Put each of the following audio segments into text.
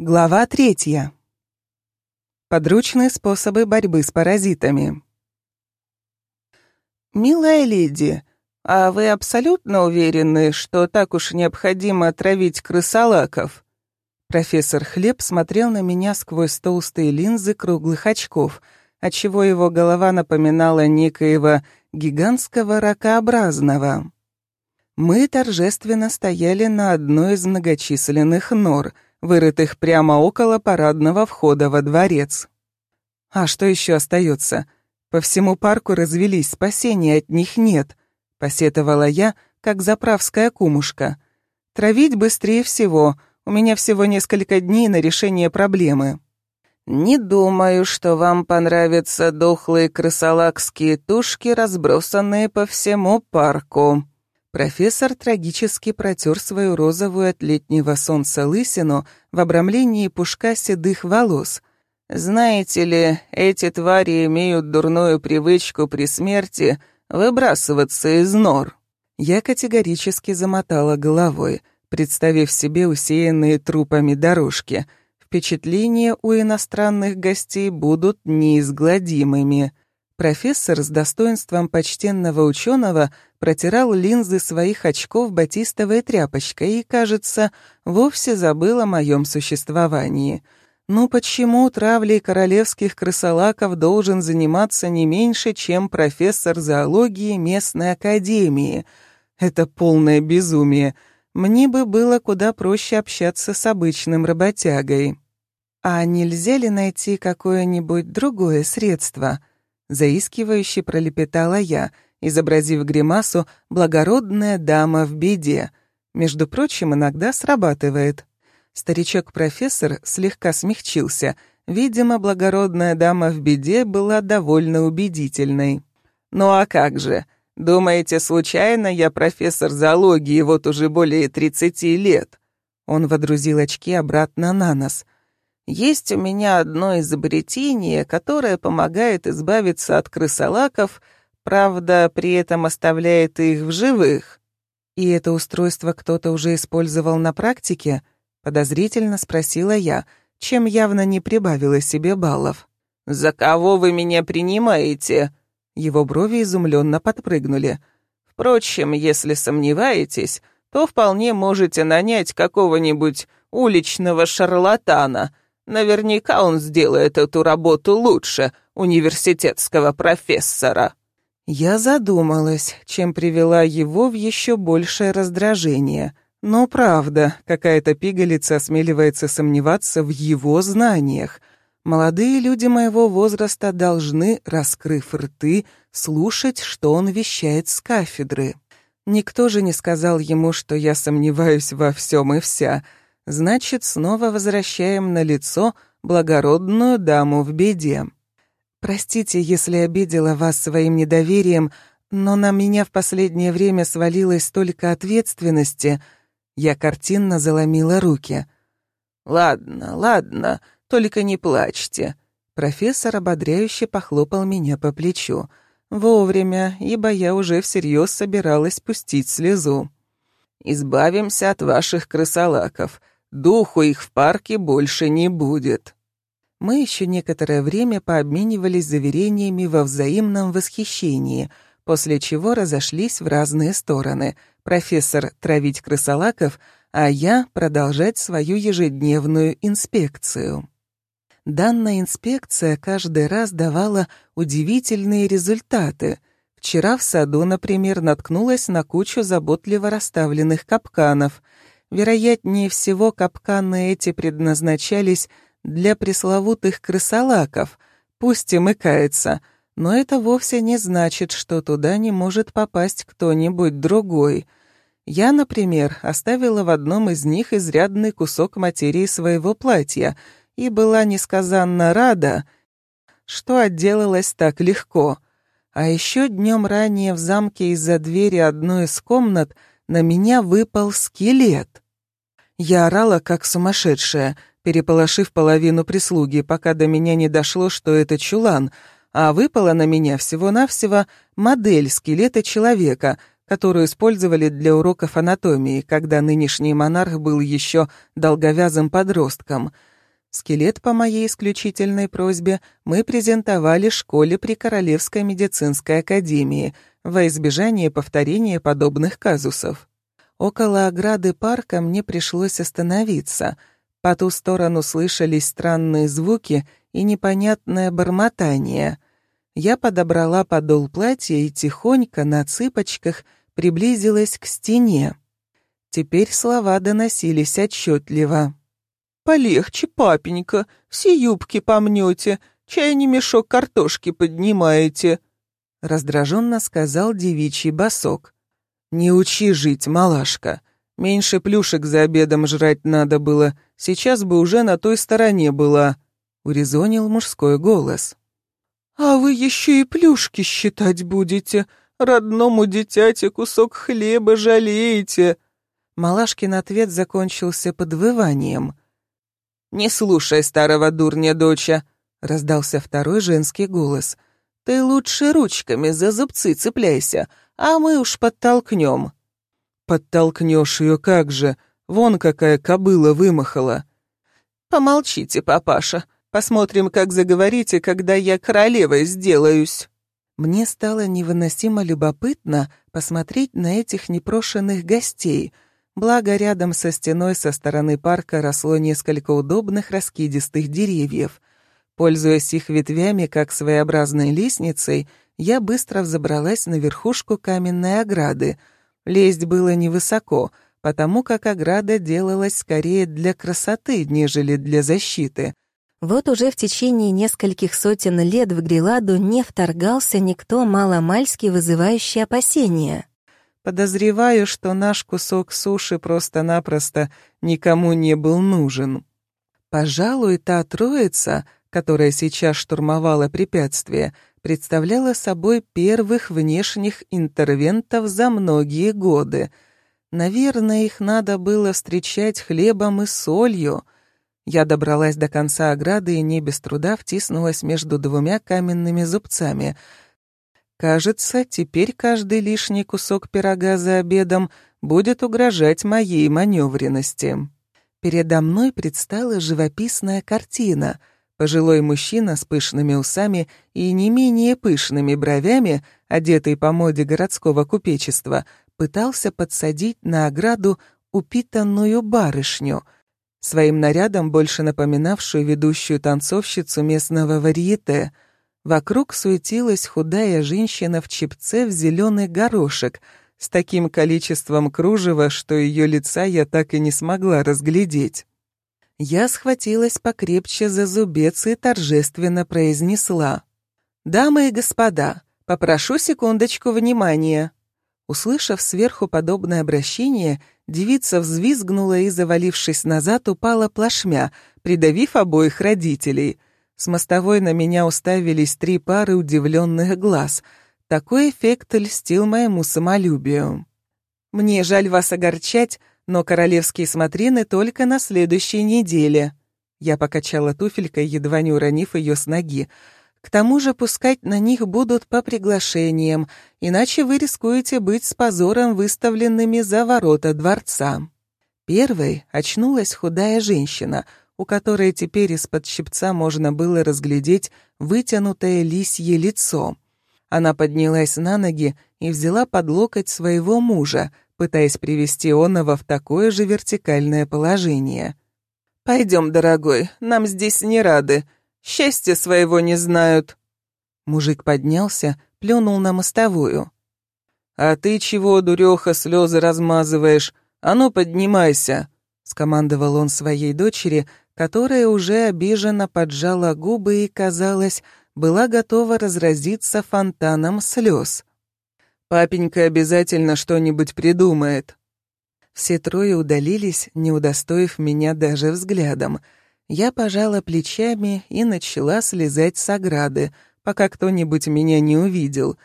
Глава третья. Подручные способы борьбы с паразитами. «Милая леди, а вы абсолютно уверены, что так уж необходимо отравить крысолаков?» Профессор Хлеб смотрел на меня сквозь толстые линзы круглых очков, отчего его голова напоминала некоего гигантского ракообразного. Мы торжественно стояли на одной из многочисленных нор — вырытых прямо около парадного входа во дворец. А что еще остается? По всему парку развелись, спасения от них нет, посетовала я, как заправская кумушка. Травить быстрее всего, у меня всего несколько дней на решение проблемы. «Не думаю, что вам понравятся дохлые крысолакские тушки, разбросанные по всему парку», Профессор трагически протер свою розовую от летнего солнца лысину в обрамлении пушка седых волос. «Знаете ли, эти твари имеют дурную привычку при смерти выбрасываться из нор». Я категорически замотала головой, представив себе усеянные трупами дорожки. Впечатления у иностранных гостей будут неизгладимыми. Профессор с достоинством почтенного ученого протирал линзы своих очков батистовой тряпочкой и, кажется, вовсе забыл о моем существовании. Ну почему травлей королевских крысолаков должен заниматься не меньше, чем профессор зоологии местной академии? Это полное безумие. Мне бы было куда проще общаться с обычным работягой. А нельзя ли найти какое-нибудь другое средство? Заискивающе пролепетала я, изобразив гримасу «благородная дама в беде». Между прочим, иногда срабатывает. Старичок-профессор слегка смягчился. Видимо, благородная дама в беде была довольно убедительной. «Ну а как же? Думаете, случайно я профессор зоологии вот уже более 30 лет?» Он водрузил очки обратно на нос — есть у меня одно изобретение, которое помогает избавиться от крысолаков, правда, при этом оставляет их в живых. И это устройство кто-то уже использовал на практике? Подозрительно спросила я, чем явно не прибавила себе баллов. «За кого вы меня принимаете?» Его брови изумленно подпрыгнули. «Впрочем, если сомневаетесь, то вполне можете нанять какого-нибудь уличного шарлатана — Наверняка он сделает эту работу лучше университетского профессора». Я задумалась, чем привела его в еще большее раздражение. Но правда, какая-то пигалица осмеливается сомневаться в его знаниях. Молодые люди моего возраста должны, раскрыв рты, слушать, что он вещает с кафедры. Никто же не сказал ему, что я сомневаюсь во всем и вся — Значит, снова возвращаем на лицо благородную даму в беде. Простите, если обидела вас своим недоверием, но на меня в последнее время свалилось столько ответственности. Я картинно заломила руки. «Ладно, ладно, только не плачьте». Профессор ободряюще похлопал меня по плечу. Вовремя, ибо я уже всерьез собиралась пустить слезу. «Избавимся от ваших крысолаков. Духу их в парке больше не будет». Мы еще некоторое время пообменивались заверениями во взаимном восхищении, после чего разошлись в разные стороны. Профессор травить крысолаков, а я продолжать свою ежедневную инспекцию. Данная инспекция каждый раз давала удивительные результаты. Вчера в саду, например, наткнулась на кучу заботливо расставленных капканов — Вероятнее всего, капканы эти предназначались для пресловутых крысолаков, пусть и мыкается, но это вовсе не значит, что туда не может попасть кто-нибудь другой. Я, например, оставила в одном из них изрядный кусок материи своего платья и была несказанно рада, что отделалась так легко. А еще днем ранее в замке из-за двери одной из комнат — на меня выпал скелет. Я орала, как сумасшедшая, переполошив половину прислуги, пока до меня не дошло, что это чулан, а выпала на меня всего-навсего модель скелета человека, которую использовали для уроков анатомии, когда нынешний монарх был еще долговязым подростком — Скелет по моей исключительной просьбе мы презентовали школе при Королевской медицинской академии во избежание повторения подобных казусов. Около ограды парка мне пришлось остановиться. По ту сторону слышались странные звуки и непонятное бормотание. Я подобрала подол платья и тихонько на цыпочках приблизилась к стене. Теперь слова доносились отчетливо. «Полегче, папенька, все юбки помнете, чай не мешок картошки поднимаете», — раздраженно сказал девичий босок. «Не учи жить, малашка. Меньше плюшек за обедом жрать надо было, сейчас бы уже на той стороне была», — урезонил мужской голос. «А вы еще и плюшки считать будете, родному дитяте кусок хлеба жалеете». Малашкин ответ закончился подвыванием. «Не слушай старого дурня, доча», — раздался второй женский голос. «Ты лучше ручками за зубцы цепляйся, а мы уж подтолкнем». «Подтолкнешь ее как же? Вон какая кобыла вымахала». «Помолчите, папаша. Посмотрим, как заговорите, когда я королевой сделаюсь». Мне стало невыносимо любопытно посмотреть на этих непрошенных гостей — Благо, рядом со стеной со стороны парка росло несколько удобных раскидистых деревьев. Пользуясь их ветвями как своеобразной лестницей, я быстро взобралась на верхушку каменной ограды. Лезть было невысоко, потому как ограда делалась скорее для красоты, нежели для защиты. Вот уже в течение нескольких сотен лет в Гриладу не вторгался никто маломальски вызывающий опасения. Подозреваю, что наш кусок суши просто-напросто никому не был нужен. Пожалуй, та троица, которая сейчас штурмовала препятствие, представляла собой первых внешних интервентов за многие годы. Наверное, их надо было встречать хлебом и солью. Я добралась до конца ограды и не без труда втиснулась между двумя каменными зубцами — Кажется, теперь каждый лишний кусок пирога за обедом будет угрожать моей маневренности. Передо мной предстала живописная картина. Пожилой мужчина с пышными усами и не менее пышными бровями, одетый по моде городского купечества, пытался подсадить на ограду упитанную барышню, своим нарядом больше напоминавшую ведущую танцовщицу местного варьете — Вокруг суетилась худая женщина в чепце в зеленый горошек с таким количеством кружева, что ее лица я так и не смогла разглядеть. Я схватилась покрепче за зубец и торжественно произнесла. «Дамы и господа, попрошу секундочку внимания». Услышав сверху подобное обращение, девица взвизгнула и, завалившись назад, упала плашмя, придавив обоих родителей — с мостовой на меня уставились три пары удивленных глаз. Такой эффект льстил моему самолюбию. «Мне жаль вас огорчать, но королевские смотрины только на следующей неделе». Я покачала туфелькой, едва не уронив ее с ноги. «К тому же пускать на них будут по приглашениям, иначе вы рискуете быть с позором выставленными за ворота дворца». Первой очнулась худая женщина — у которой теперь из-под щипца можно было разглядеть вытянутое лисье лицо. Она поднялась на ноги и взяла под локоть своего мужа, пытаясь привести Онова в такое же вертикальное положение. «Пойдем, дорогой, нам здесь не рады. Счастья своего не знают». Мужик поднялся, плюнул на мостовую. «А ты чего, дуреха, слезы размазываешь? А ну, поднимайся!» — скомандовал он своей дочери, которая уже обиженно поджала губы и, казалось, была готова разразиться фонтаном слез. «Папенька обязательно что-нибудь придумает». Все трое удалились, не удостоив меня даже взглядом. Я пожала плечами и начала слезать с ограды, пока кто-нибудь меня не увидел.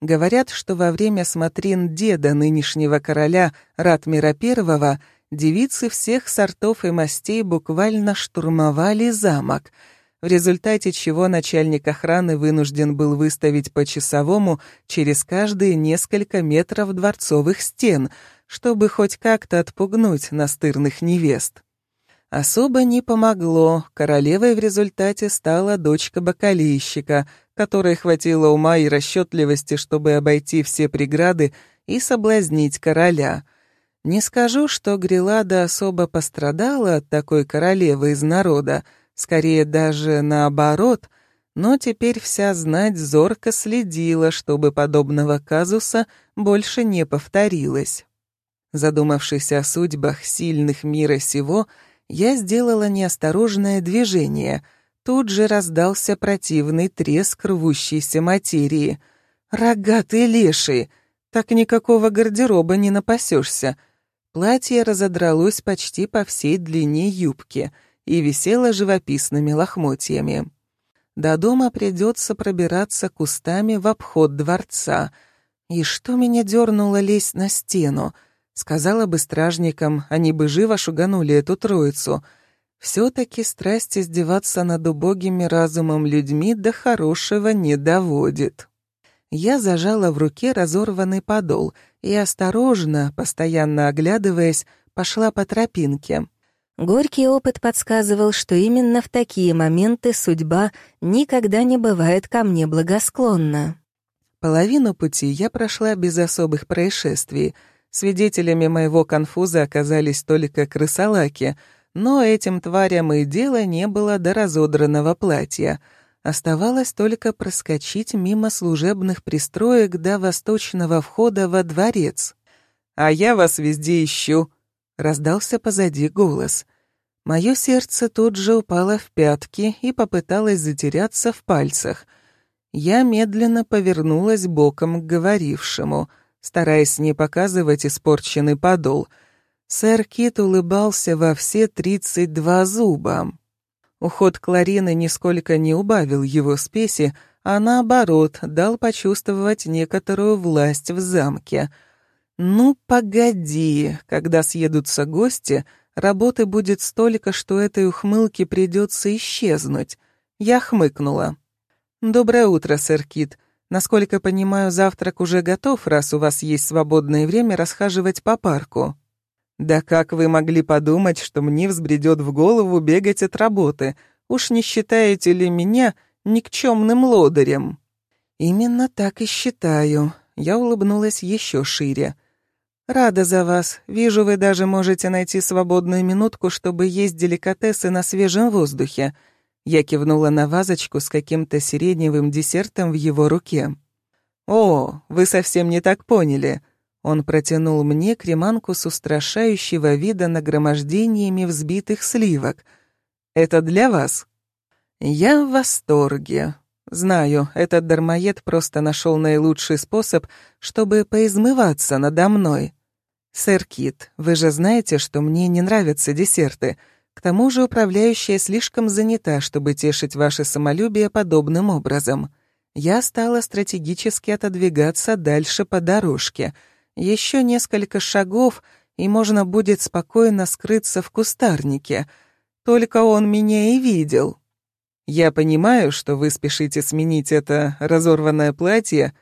Говорят, что во время смотрин деда нынешнего короля Ратмира I девицы всех сортов и мастей буквально штурмовали замок, в результате чего начальник охраны вынужден был выставить по часовому через каждые несколько метров дворцовых стен, чтобы хоть как-то отпугнуть настырных невест. Особо не помогло, королевой в результате стала дочка бакалейщика, которой хватило ума и расчетливости, чтобы обойти все преграды и соблазнить короля. Не скажу, что Грилада особо пострадала от такой королевы из народа, скорее даже наоборот, но теперь вся знать зорко следила, чтобы подобного казуса больше не повторилось. Задумавшись о судьбах сильных мира сего, я сделала неосторожное движение. Тут же раздался противный треск рвущейся материи. «Рогатые лешие! Так никакого гардероба не напасешься!» Платье разодралось почти по всей длине юбки и висело живописными лохмотьями. До дома придется пробираться кустами в обход дворца. И что меня дернуло лезть на стену — Сказала бы стражникам, они бы живо шуганули эту троицу. Все-таки страсть издеваться над убогими разумом людьми до хорошего не доводит. Я зажала в руке разорванный подол и осторожно, постоянно оглядываясь, пошла по тропинке. Горький опыт подсказывал, что именно в такие моменты судьба никогда не бывает ко мне благосклонна. Половину пути я прошла без особых происшествий — Свидетелями моего конфуза оказались только крысолаки, но этим тварям и дела не было до разодранного платья. Оставалось только проскочить мимо служебных пристроек до восточного входа во дворец. «А я вас везде ищу», — раздался позади голос. Мое сердце тут же упало в пятки и попыталось затеряться в пальцах. Я медленно повернулась боком к говорившему — стараясь не показывать испорченный подол. Сэр Кит улыбался во все тридцать два зуба. Уход Кларины нисколько не убавил его спеси, а наоборот, дал почувствовать некоторую власть в замке. «Ну, погоди, когда съедутся гости, работы будет столько, что этой ухмылке придется исчезнуть». Я хмыкнула. «Доброе утро, сэр Кит. Насколько понимаю, завтрак уже готов, раз у вас есть свободное время расхаживать по парку. Да как вы могли подумать, что мне взбредет в голову бегать от работы? Уж не считаете ли меня никчемным лодырем? Именно так и считаю. Я улыбнулась еще шире. Рада за вас. Вижу, вы даже можете найти свободную минутку, чтобы есть деликатесы на свежем воздухе. Я кивнула на вазочку с каким-то сиреневым десертом в его руке. «О, вы совсем не так поняли». Он протянул мне креманку с устрашающего вида нагромождениями взбитых сливок. «Это для вас?» «Я в восторге. Знаю, этот дармоед просто нашел наилучший способ, чтобы поизмываться надо мной. Сэр Кит, вы же знаете, что мне не нравятся десерты». К тому же управляющая слишком занята, чтобы тешить ваше самолюбие подобным образом. Я стала стратегически отодвигаться дальше по дорожке. Еще несколько шагов, и можно будет спокойно скрыться в кустарнике. Только он меня и видел. Я понимаю, что вы спешите сменить это разорванное платье.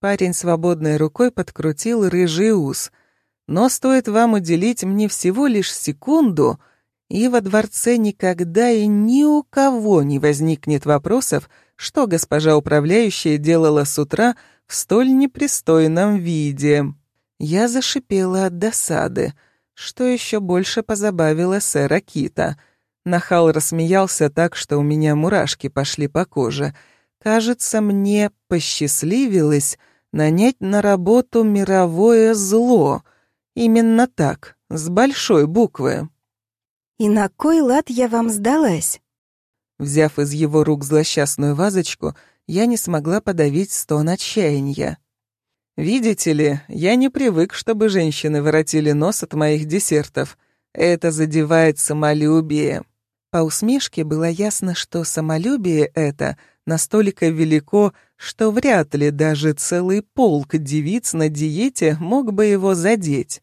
Парень свободной рукой подкрутил рыжий ус. Но стоит вам уделить мне всего лишь секунду — и во дворце никогда и ни у кого не возникнет вопросов, что госпожа управляющая делала с утра в столь непристойном виде. Я зашипела от досады, что еще больше позабавило сэра Кита. Нахал рассмеялся так, что у меня мурашки пошли по коже. Кажется, мне посчастливилось нанять на работу мировое зло. Именно так, с большой буквы. «И на кой лад я вам сдалась?» Взяв из его рук злосчастную вазочку, я не смогла подавить стон отчаяния. «Видите ли, я не привык, чтобы женщины воротили нос от моих десертов. Это задевает самолюбие». По усмешке было ясно, что самолюбие это настолько велико, что вряд ли даже целый полк девиц на диете мог бы его задеть.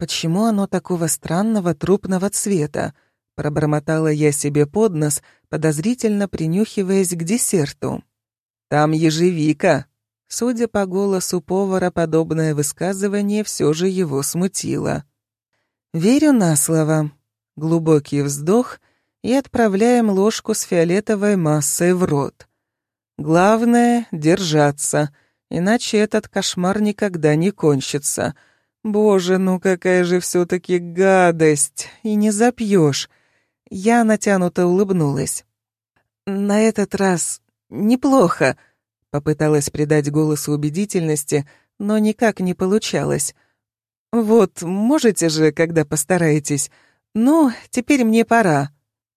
«Почему оно такого странного трупного цвета?» Пробормотала я себе под нос, подозрительно принюхиваясь к десерту. «Там ежевика!» Судя по голосу повара, подобное высказывание все же его смутило. «Верю на слово». Глубокий вздох и отправляем ложку с фиолетовой массой в рот. Главное — держаться, иначе этот кошмар никогда не кончится. Боже, ну какая же все-таки гадость! И не запьешь. Я натянуто улыбнулась. На этот раз неплохо, попыталась придать голосу убедительности, но никак не получалось. Вот, можете же, когда постараетесь. Ну, теперь мне пора.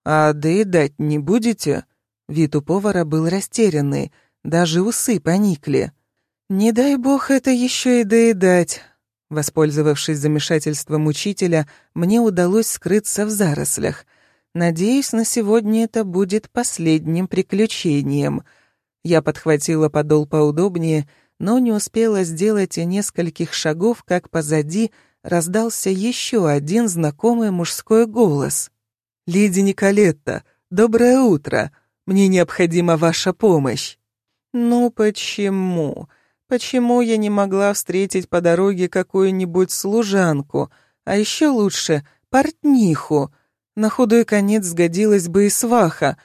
А доедать не будете? Вид у повара был растерянный, даже усы поникли. «Не дай бог это еще и доедать!» Воспользовавшись замешательством учителя, мне удалось скрыться в зарослях. Надеюсь, на сегодня это будет последним приключением. Я подхватила подол поудобнее, но не успела сделать и нескольких шагов, как позади раздался еще один знакомый мужской голос. «Леди Николетта, доброе утро!» Мне необходима ваша помощь». «Ну почему? Почему я не могла встретить по дороге какую-нибудь служанку, а еще лучше портниху? На худой конец сгодилась бы и сваха.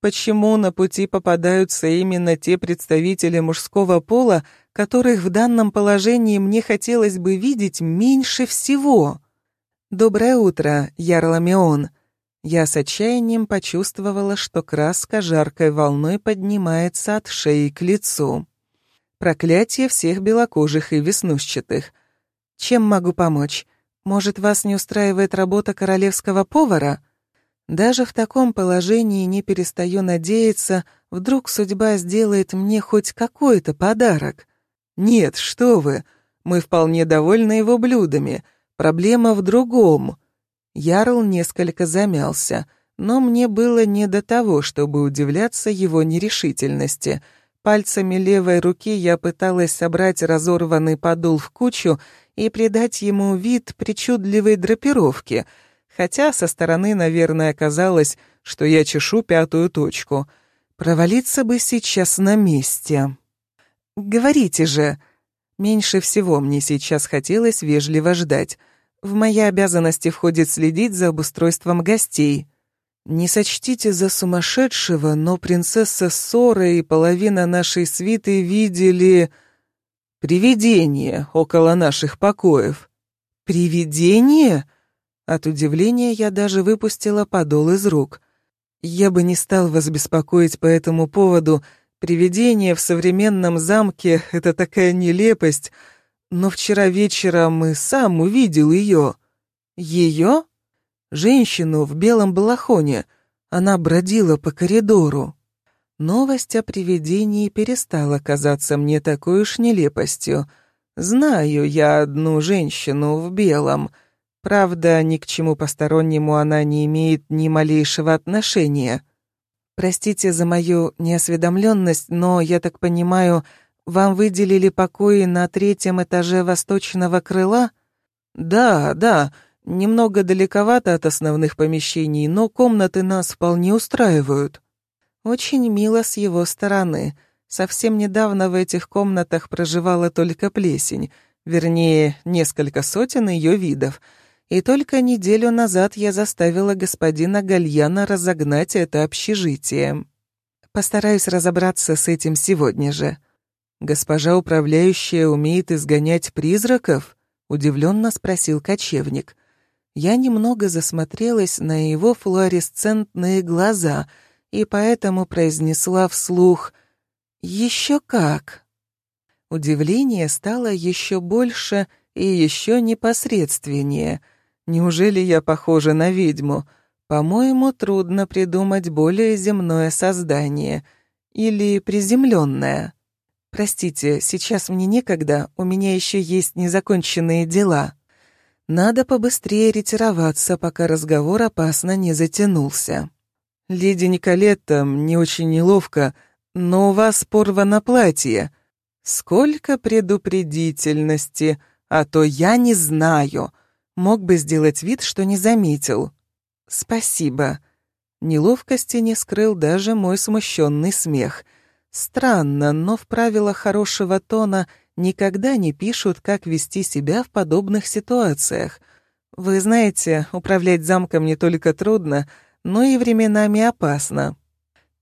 Почему на пути попадаются именно те представители мужского пола, которых в данном положении мне хотелось бы видеть меньше всего?» «Доброе утро, Ярламион», я с отчаянием почувствовала, что краска жаркой волной поднимается от шеи к лицу. Проклятие всех белокожих и веснушчатых. Чем могу помочь? Может, вас не устраивает работа королевского повара? Даже в таком положении не перестаю надеяться, вдруг судьба сделает мне хоть какой-то подарок. Нет, что вы, мы вполне довольны его блюдами. Проблема в другом. Ярл несколько замялся, но мне было не до того, чтобы удивляться его нерешительности. Пальцами левой руки я пыталась собрать разорванный подол в кучу и придать ему вид причудливой драпировки, хотя со стороны, наверное, казалось, что я чешу пятую точку. Провалиться бы сейчас на месте. «Говорите же!» Меньше всего мне сейчас хотелось вежливо ждать — в мои обязанности входит следить за обустройством гостей. Не сочтите за сумасшедшего, но принцесса Сора и половина нашей свиты видели... Привидение около наших покоев. Привидение? От удивления я даже выпустила подол из рук. Я бы не стал вас беспокоить по этому поводу. Привидение в современном замке — это такая нелепость — но вчера вечером и сам увидел ее. Ее? Женщину в белом балахоне. Она бродила по коридору. Новость о привидении перестала казаться мне такой уж нелепостью. Знаю я одну женщину в белом. Правда, ни к чему постороннему она не имеет ни малейшего отношения. Простите за мою неосведомленность, но, я так понимаю, вам выделили покои на третьем этаже восточного крыла? Да, да, немного далековато от основных помещений, но комнаты нас вполне устраивают. Очень мило с его стороны. Совсем недавно в этих комнатах проживала только плесень, вернее, несколько сотен ее видов. И только неделю назад я заставила господина Гальяна разогнать это общежитие. Постараюсь разобраться с этим сегодня же. «Госпожа управляющая умеет изгонять призраков?» — удивленно спросил кочевник. Я немного засмотрелась на его флуоресцентные глаза и поэтому произнесла вслух «Еще как!». Удивление стало еще больше и еще непосредственнее. Неужели я похожа на ведьму? По-моему, трудно придумать более земное создание. Или приземленное. «Простите, сейчас мне некогда, у меня еще есть незаконченные дела. Надо побыстрее ретироваться, пока разговор опасно не затянулся». «Леди Николетта, мне очень неловко, но у вас порвано платье. Сколько предупредительности, а то я не знаю. Мог бы сделать вид, что не заметил». «Спасибо». Неловкости не скрыл даже мой смущенный смех — Странно, но в правилах хорошего тона никогда не пишут, как вести себя в подобных ситуациях. Вы знаете, управлять замком не только трудно, но и временами опасно.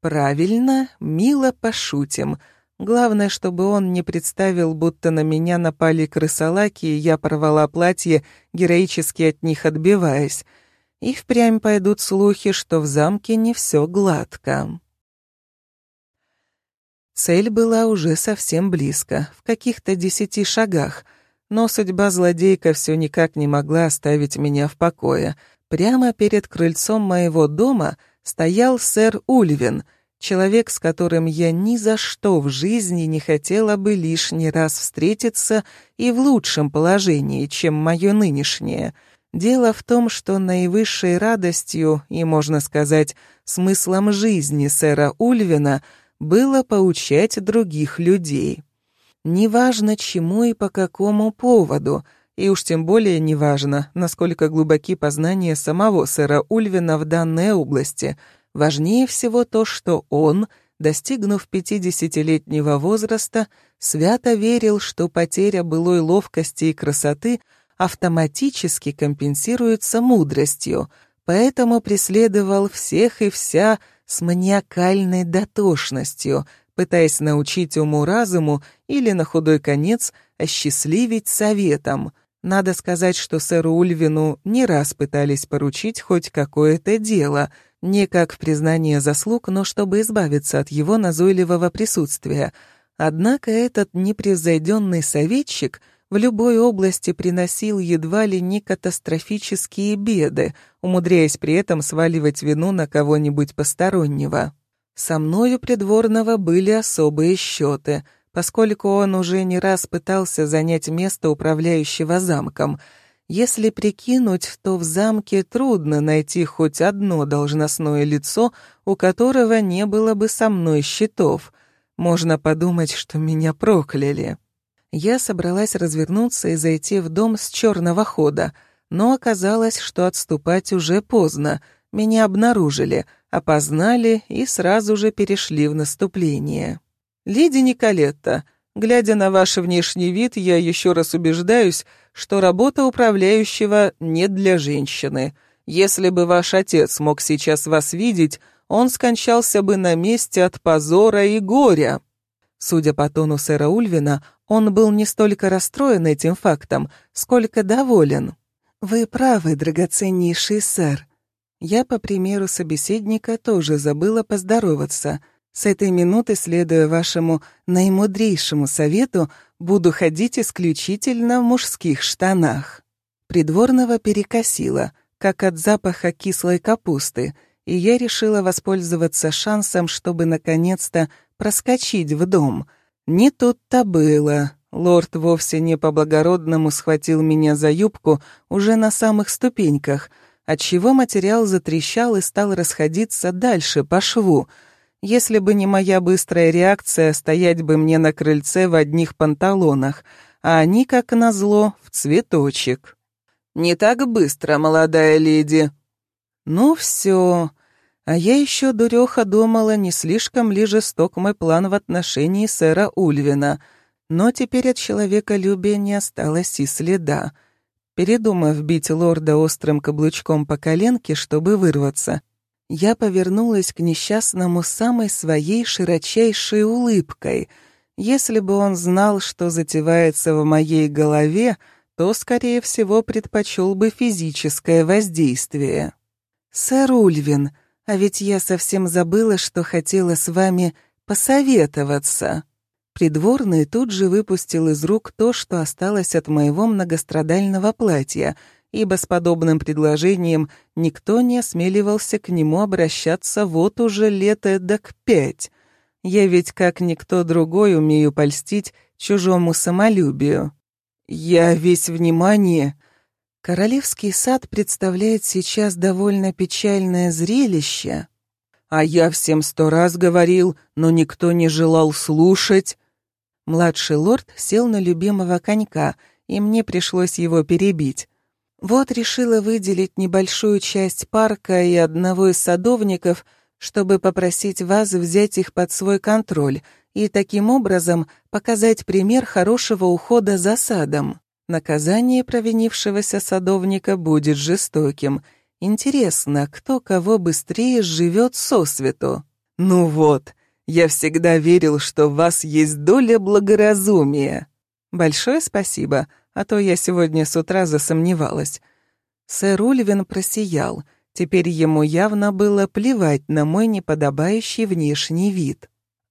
Правильно, мило пошутим. Главное, чтобы он не представил, будто на меня напали крысолаки, и я порвала платье, героически от них отбиваясь. И впрямь пойдут слухи, что в замке не все гладко. Цель была уже совсем близко, в каких-то десяти шагах, но судьба злодейка все никак не могла оставить меня в покое. Прямо перед крыльцом моего дома стоял сэр Ульвин, человек, с которым я ни за что в жизни не хотела бы лишний раз встретиться и в лучшем положении, чем мое нынешнее. Дело в том, что наивысшей радостью и, можно сказать, смыслом жизни сэра Ульвина — было поучать других людей. Неважно, чему и по какому поводу, и уж тем более неважно, насколько глубоки познания самого сэра Ульвина в данной области. Важнее всего то, что он, достигнув пятидесятилетнего возраста, свято верил, что потеря былой ловкости и красоты автоматически компенсируется мудростью, поэтому преследовал всех и вся с маниакальной дотошностью, пытаясь научить уму-разуму или, на худой конец, осчастливить советом. Надо сказать, что сэру Ульвину не раз пытались поручить хоть какое-то дело, не как признание заслуг, но чтобы избавиться от его назойливого присутствия. Однако этот непревзойденный советчик — в любой области приносил едва ли не катастрофические беды, умудряясь при этом сваливать вину на кого-нибудь постороннего. Со мною придворного были особые счеты, поскольку он уже не раз пытался занять место управляющего замком. Если прикинуть, то в замке трудно найти хоть одно должностное лицо, у которого не было бы со мной счетов. Можно подумать, что меня прокляли я собралась развернуться и зайти в дом с черного хода, но оказалось, что отступать уже поздно. Меня обнаружили, опознали и сразу же перешли в наступление. «Леди Николетта, глядя на ваш внешний вид, я еще раз убеждаюсь, что работа управляющего не для женщины. Если бы ваш отец мог сейчас вас видеть, он скончался бы на месте от позора и горя». Судя по тону сэра Ульвина, он был не столько расстроен этим фактом, сколько доволен. «Вы правы, драгоценнейший сэр. Я, по примеру собеседника, тоже забыла поздороваться. С этой минуты, следуя вашему наимудрейшему совету, буду ходить исключительно в мужских штанах». Придворного перекосило, как от запаха кислой капусты, и я решила воспользоваться шансом, чтобы наконец-то проскочить в дом. Не тут-то было. Лорд вовсе не по-благородному схватил меня за юбку уже на самых ступеньках, отчего материал затрещал и стал расходиться дальше по шву. Если бы не моя быстрая реакция, стоять бы мне на крыльце в одних панталонах, а они, как назло, в цветочек. «Не так быстро, молодая леди». «Ну все, а я еще, дуреха, думала, не слишком ли жесток мой план в отношении сэра Ульвина. Но теперь от человеколюбия не осталось и следа. Передумав бить лорда острым каблучком по коленке, чтобы вырваться, я повернулась к несчастному самой своей широчайшей улыбкой. Если бы он знал, что затевается в моей голове, то, скорее всего, предпочел бы физическое воздействие. «Сэр Ульвин», а ведь я совсем забыла, что хотела с вами посоветоваться». Придворный тут же выпустил из рук то, что осталось от моего многострадального платья, ибо с подобным предложением никто не осмеливался к нему обращаться вот уже лет эдак пять. Я ведь как никто другой умею польстить чужому самолюбию. «Я весь внимание», Королевский сад представляет сейчас довольно печальное зрелище. А я всем сто раз говорил, но никто не желал слушать. Младший лорд сел на любимого конька, и мне пришлось его перебить. Вот решила выделить небольшую часть парка и одного из садовников, чтобы попросить вас взять их под свой контроль и таким образом показать пример хорошего ухода за садом. Наказание провинившегося садовника будет жестоким. Интересно, кто кого быстрее живет сосвету? Ну вот, я всегда верил, что в вас есть доля благоразумия. Большое спасибо, а то я сегодня с утра засомневалась. Сэр Ульвин просиял. Теперь ему явно было плевать на мой неподобающий внешний вид.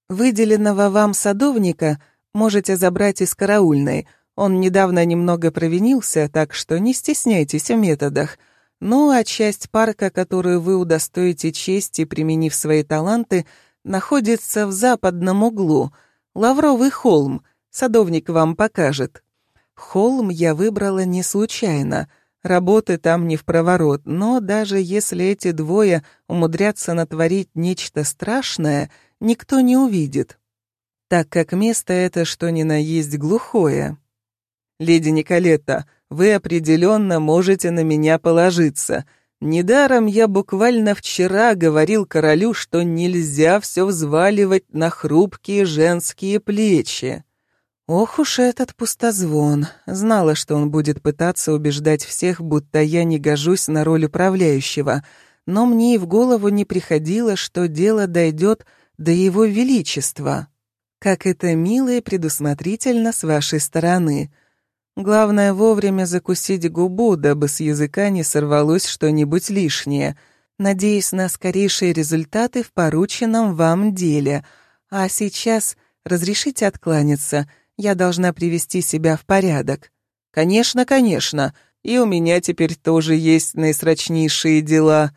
Выделенного вам садовника можете забрать из караульной. Он недавно немного провинился, так что не стесняйтесь в методах. Ну а часть парка, которую вы удостоите чести, применив свои таланты, находится в западном углу. Лавровый холм. Садовник вам покажет. Холм я выбрала не случайно. Работы там не в проворот, но даже если эти двое умудрятся натворить нечто страшное, никто не увидит, так как место это что ни на есть глухое. «Леди Николетта, вы определенно можете на меня положиться. Недаром я буквально вчера говорил королю, что нельзя все взваливать на хрупкие женские плечи». Ох уж этот пустозвон. Знала, что он будет пытаться убеждать всех, будто я не гожусь на роль управляющего, но мне и в голову не приходило, что дело дойдет до его величества. Как это мило и предусмотрительно с вашей стороны. Главное вовремя закусить губу, дабы с языка не сорвалось что-нибудь лишнее. Надеюсь на скорейшие результаты в порученном вам деле. А сейчас разрешите откланяться — я должна привести себя в порядок. Конечно, конечно. И у меня теперь тоже есть наисрочнейшие дела.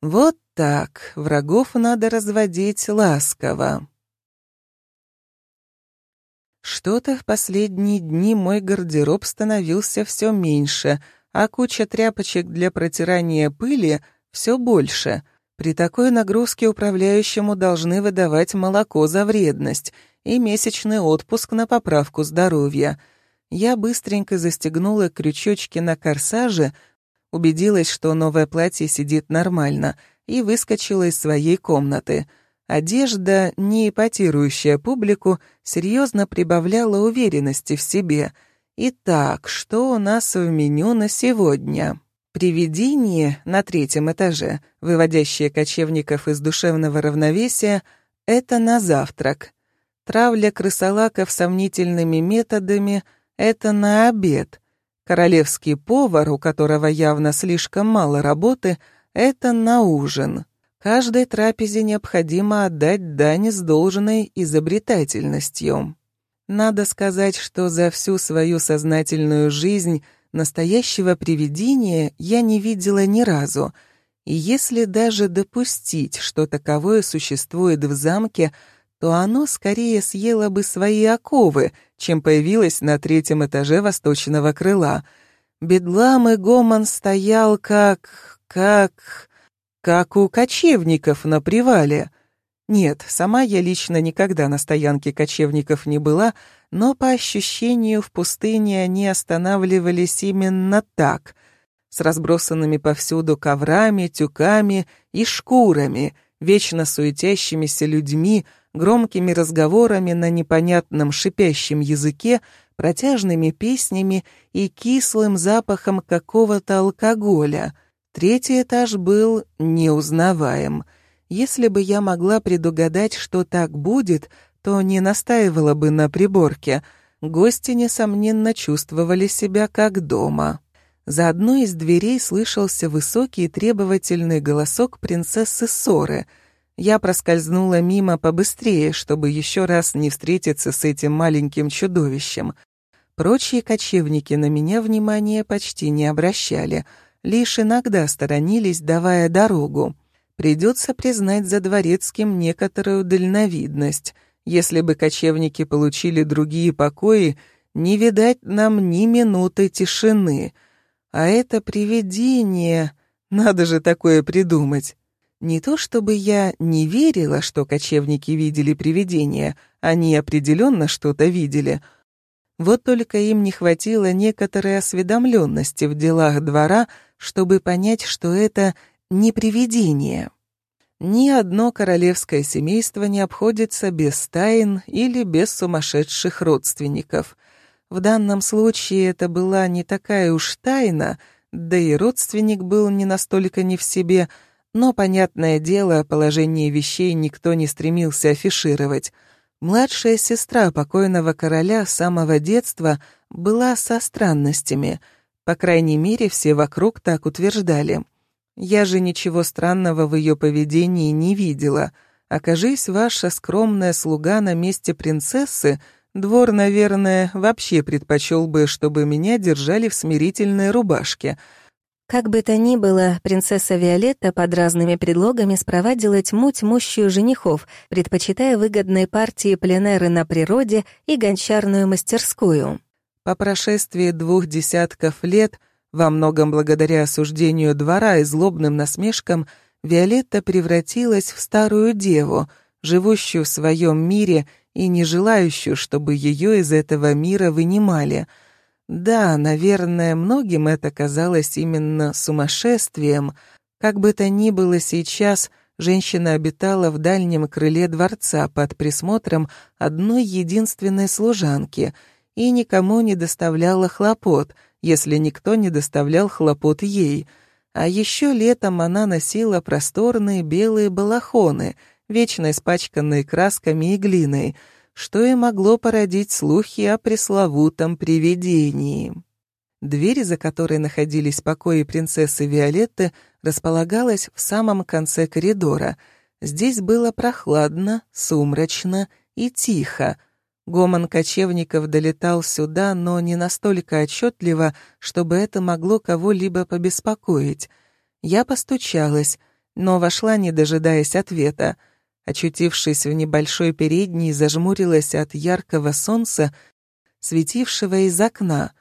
Вот так. Врагов надо разводить ласково. Что-то в последние дни мой гардероб становился все меньше, а куча тряпочек для протирания пыли все больше. При такой нагрузке управляющему должны выдавать молоко за вредность — и месячный отпуск на поправку здоровья. Я быстренько застегнула крючочки на корсаже, убедилась, что новое платье сидит нормально, и выскочила из своей комнаты. Одежда, не эпатирующая публику, серьезно прибавляла уверенности в себе. Итак, что у нас в меню на сегодня? Привидение на третьем этаже, выводящее кочевников из душевного равновесия, это на завтрак. Травля крысолаков сомнительными методами — это на обед. Королевский повар, у которого явно слишком мало работы, — это на ужин. Каждой трапезе необходимо отдать дань с должной изобретательностью. Надо сказать, что за всю свою сознательную жизнь настоящего привидения я не видела ни разу, и если даже допустить, что таковое существует в замке, то оно скорее съело бы свои оковы, чем появилось на третьем этаже восточного крыла. Бедлам и гомон стоял как... как... как у кочевников на привале. Нет, сама я лично никогда на стоянке кочевников не была, но по ощущению в пустыне они останавливались именно так, с разбросанными повсюду коврами, тюками и шкурами, вечно суетящимися людьми, громкими разговорами на непонятном шипящем языке, протяжными песнями и кислым запахом какого-то алкоголя. Третий этаж был неузнаваем. Если бы я могла предугадать, что так будет, то не настаивала бы на приборке. Гости, несомненно, чувствовали себя как дома. За одной из дверей слышался высокий и требовательный голосок принцессы Соры — я проскользнула мимо побыстрее, чтобы еще раз не встретиться с этим маленьким чудовищем. Прочие кочевники на меня внимания почти не обращали, лишь иногда сторонились, давая дорогу. Придется признать за дворецким некоторую дальновидность. Если бы кочевники получили другие покои, не видать нам ни минуты тишины. А это привидение... Надо же такое придумать. Не то чтобы я не верила, что кочевники видели привидения, они определенно что-то видели. Вот только им не хватило некоторой осведомленности в делах двора, чтобы понять, что это не привидение. Ни одно королевское семейство не обходится без тайн или без сумасшедших родственников. В данном случае это была не такая уж тайна, да и родственник был не настолько не в себе, но, понятное дело, положение вещей никто не стремился афишировать. Младшая сестра покойного короля с самого детства была со странностями. По крайней мере, все вокруг так утверждали. Я же ничего странного в ее поведении не видела. Окажись ваша скромная слуга на месте принцессы, двор, наверное, вообще предпочел бы, чтобы меня держали в смирительной рубашке. Как бы то ни было, принцесса Виолетта под разными предлогами спровадила тьму тьмущую женихов, предпочитая выгодные партии пленеры на природе и гончарную мастерскую. По прошествии двух десятков лет — во многом благодаря осуждению двора и злобным насмешкам Виолетта превратилась в старую деву, живущую в своем мире и не желающую, чтобы ее из этого мира вынимали. Да, наверное, многим это казалось именно сумасшествием. Как бы то ни было сейчас, женщина обитала в дальнем крыле дворца под присмотром одной единственной служанки и никому не доставляла хлопот — если никто не доставлял хлопот ей. А еще летом она носила просторные белые балахоны, вечно испачканные красками и глиной, что и могло породить слухи о пресловутом привидении. Дверь, за которой находились покои принцессы Виолетты, располагалась в самом конце коридора. Здесь было прохладно, сумрачно и тихо — Гомон кочевников долетал сюда, но не настолько отчетливо, чтобы это могло кого-либо побеспокоить. Я постучалась, но вошла, не дожидаясь ответа. Очутившись в небольшой передней, зажмурилась от яркого солнца, светившего из окна.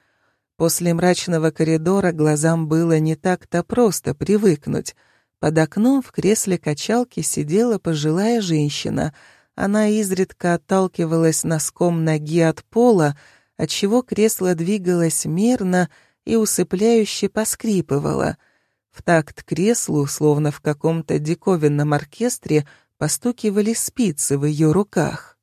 После мрачного коридора глазам было не так-то просто привыкнуть. Под окном в кресле качалки сидела пожилая женщина — она изредка отталкивалась носком ноги от пола, отчего кресло двигалось мерно и усыпляюще поскрипывало. В такт креслу, словно в каком-то диковинном оркестре, постукивали спицы в ее руках.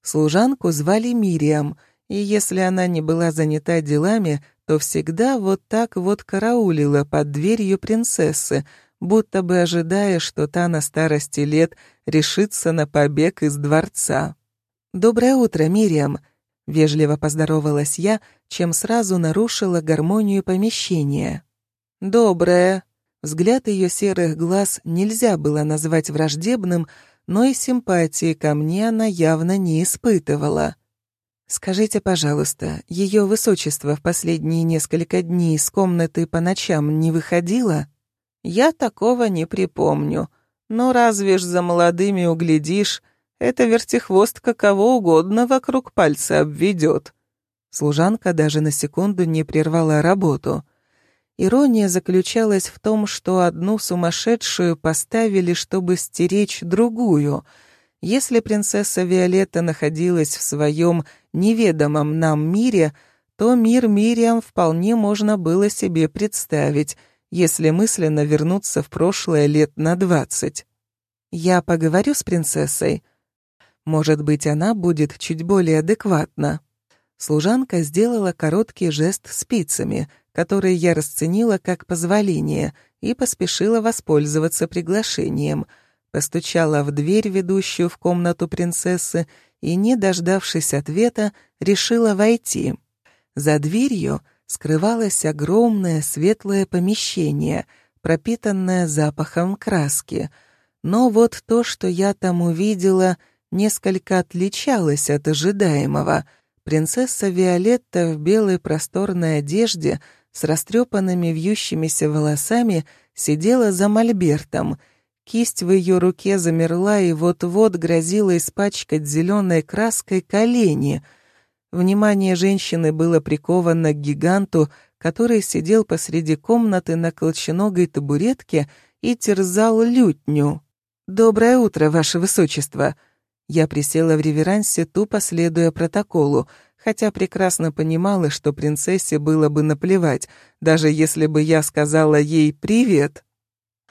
Служанку звали Мириам, и если она не была занята делами, то всегда вот так вот караулила под дверью принцессы, будто бы ожидая, что та на старости лет решится на побег из дворца. «Доброе утро, Мириам!» — вежливо поздоровалась я, чем сразу нарушила гармонию помещения. «Доброе!» Взгляд ее серых глаз нельзя было назвать враждебным, но и симпатии ко мне она явно не испытывала. «Скажите, пожалуйста, ее высочество в последние несколько дней из комнаты по ночам не выходило?» Я такого не припомню. Но разве ж за молодыми углядишь, эта вертихвостка кого угодно вокруг пальца обведет. Служанка даже на секунду не прервала работу. Ирония заключалась в том, что одну сумасшедшую поставили, чтобы стеречь другую. Если принцесса Виолетта находилась в своем неведомом нам мире, то мир Мириам вполне можно было себе представить — если мысленно вернуться в прошлое лет на двадцать. Я поговорю с принцессой. Может быть, она будет чуть более адекватна. Служанка сделала короткий жест спицами, который я расценила как позволение, и поспешила воспользоваться приглашением. Постучала в дверь, ведущую в комнату принцессы, и, не дождавшись ответа, решила войти. За дверью скрывалось огромное светлое помещение, пропитанное запахом краски. Но вот то, что я там увидела, несколько отличалось от ожидаемого. Принцесса Виолетта в белой просторной одежде с растрепанными вьющимися волосами сидела за мольбертом. Кисть в ее руке замерла и вот-вот грозила испачкать зеленой краской колени — Внимание женщины было приковано к гиганту, который сидел посреди комнаты на колченогой табуретке и терзал лютню. «Доброе утро, ваше высочество!» Я присела в реверансе, тупо следуя протоколу, хотя прекрасно понимала, что принцессе было бы наплевать, даже если бы я сказала ей «привет».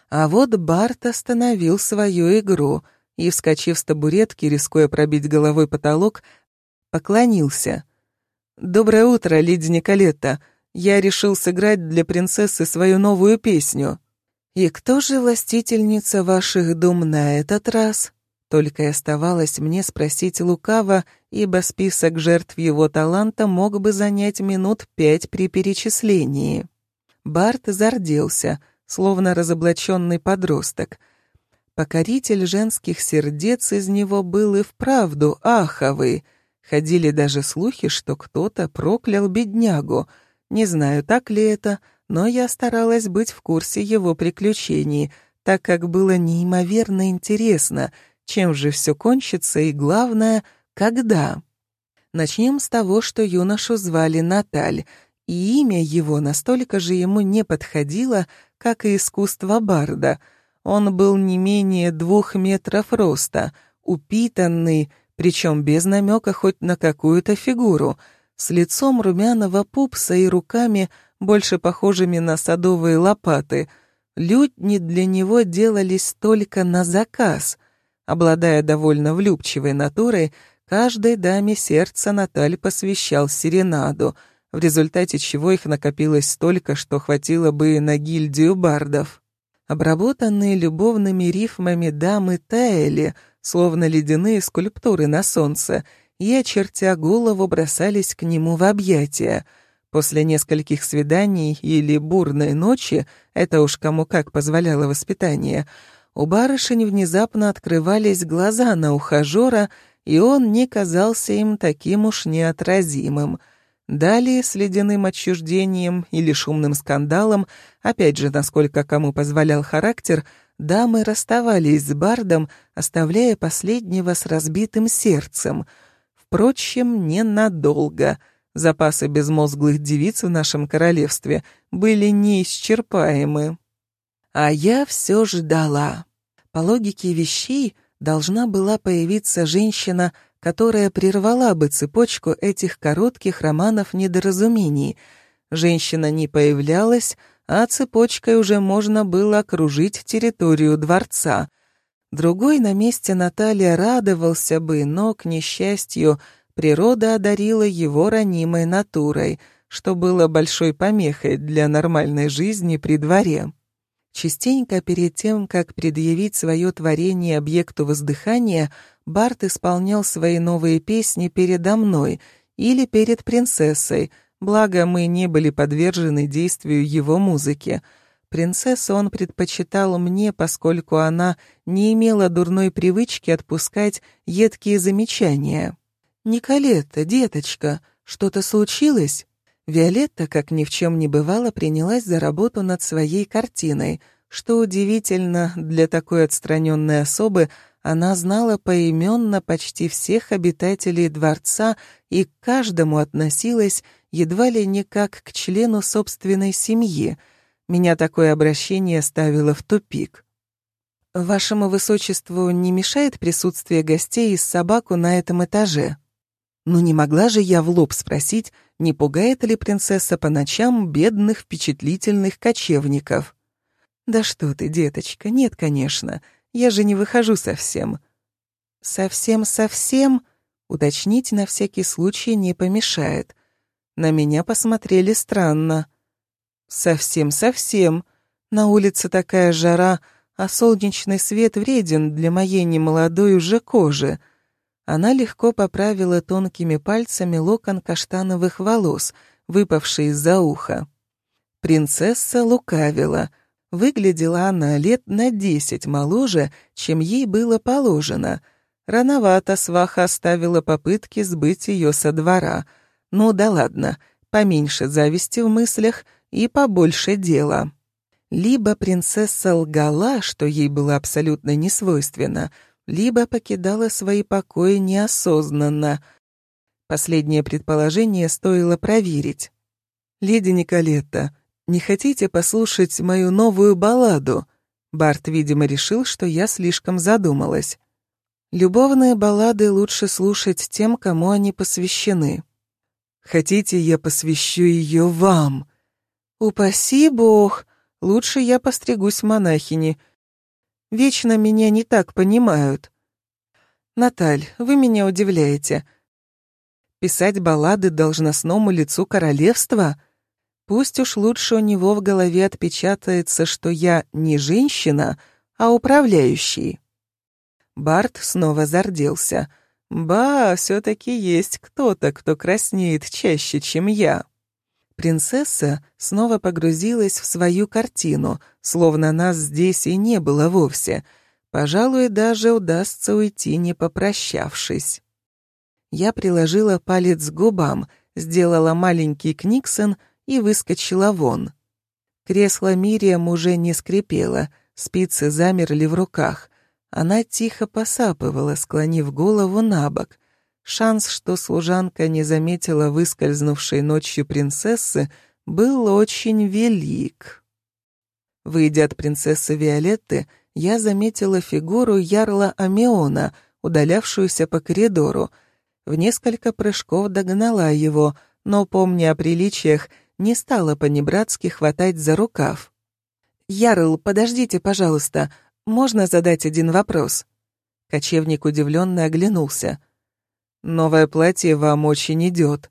А вот Барт остановил свою игру и, вскочив с табуретки, рискуя пробить головой потолок, поклонился. «Доброе утро, леди Николетта. Я решил сыграть для принцессы свою новую песню». «И кто же властительница ваших дум на этот раз?» Только и оставалось мне спросить лукаво, ибо список жертв его таланта мог бы занять минут пять при перечислении. Барт зарделся, словно разоблаченный подросток. Покоритель женских сердец из него был и вправду аховый. Ходили даже слухи, что кто-то проклял беднягу. Не знаю, так ли это, но я старалась быть в курсе его приключений, так как было неимоверно интересно — чем же все кончится и, главное, когда? Начнем с того, что юношу звали Наталь, и имя его настолько же ему не подходило, как и искусство барда. Он был не менее двух метров роста, упитанный, причем без намека хоть на какую-то фигуру, с лицом румяного пупса и руками, больше похожими на садовые лопаты. Лютни для него делались только на заказ — Обладая довольно влюбчивой натурой, каждой даме сердца Наталь посвящал серенаду, в результате чего их накопилось столько, что хватило бы на гильдию бардов. Обработанные любовными рифмами дамы таяли, словно ледяные скульптуры на солнце, и, очертя голову, бросались к нему в объятия. После нескольких свиданий или бурной ночи, это уж кому как позволяло воспитание — у барышень внезапно открывались глаза на ухажера, и он не казался им таким уж неотразимым. Далее, с ледяным отчуждением или шумным скандалом, опять же, насколько кому позволял характер, дамы расставались с Бардом, оставляя последнего с разбитым сердцем. Впрочем, ненадолго. Запасы безмозглых девиц в нашем королевстве были неисчерпаемы. А я все ждала. По логике вещей должна была появиться женщина, которая прервала бы цепочку этих коротких романов-недоразумений. Женщина не появлялась, а цепочкой уже можно было окружить территорию дворца. Другой на месте Наталья радовался бы, но, к несчастью, природа одарила его ранимой натурой, что было большой помехой для нормальной жизни при дворе. Частенько перед тем, как предъявить свое творение объекту воздыхания, Барт исполнял свои новые песни передо мной или перед принцессой, благо мы не были подвержены действию его музыки. Принцессу он предпочитал мне, поскольку она не имела дурной привычки отпускать едкие замечания. «Николетта, деточка, что-то случилось?» Виолетта, как ни в чем не бывало, принялась за работу над своей картиной. Что удивительно, для такой отстраненной особы она знала поименно почти всех обитателей дворца и к каждому относилась едва ли не как к члену собственной семьи. Меня такое обращение ставило в тупик. «Вашему высочеству не мешает присутствие гостей из собаку на этом этаже?» Ну не могла же я в лоб спросить, не пугает ли принцесса по ночам бедных впечатлительных кочевников. «Да что ты, деточка, нет, конечно, я же не выхожу совсем». «Совсем-совсем?» Уточнить на всякий случай не помешает. На меня посмотрели странно. «Совсем-совсем. На улице такая жара, а солнечный свет вреден для моей немолодой уже кожи. Она легко поправила тонкими пальцами локон каштановых волос, выпавший из-за уха. Принцесса лукавила. Выглядела она лет на десять моложе, чем ей было положено. Рановато сваха оставила попытки сбыть ее со двора. Ну да ладно, поменьше зависти в мыслях и побольше дела. Либо принцесса лгала, что ей было абсолютно несвойственно — либо покидала свои покои неосознанно. Последнее предположение стоило проверить. «Леди Николетта, не хотите послушать мою новую балладу?» Барт, видимо, решил, что я слишком задумалась. Любовные баллады лучше слушать тем, кому они посвящены. Хотите, я посвящу ее вам? Упаси бог, лучше я постригусь монахини, Вечно меня не так понимают. Наталь, вы меня удивляете. Писать баллады должностному лицу королевства? Пусть уж лучше у него в голове отпечатается, что я не женщина, а управляющий. Барт снова зарделся. «Ба, все-таки есть кто-то, кто краснеет чаще, чем я». Принцесса снова погрузилась в свою картину, словно нас здесь и не было вовсе. Пожалуй, даже удастся уйти, не попрощавшись. Я приложила палец к губам, сделала маленький книксон и выскочила вон. Кресло Мириам уже не скрипело, спицы замерли в руках. Она тихо посапывала, склонив голову на бок. Шанс, что служанка не заметила выскользнувшей ночью принцессы, был очень велик. Выйдя от принцессы Виолетты, я заметила фигуру ярла Амиона, удалявшуюся по коридору. В несколько прыжков догнала его, но, помня о приличиях, не стала по-небратски хватать за рукав. «Ярл, подождите, пожалуйста, можно задать один вопрос?» Кочевник удивленно оглянулся. «Новое платье вам очень идет».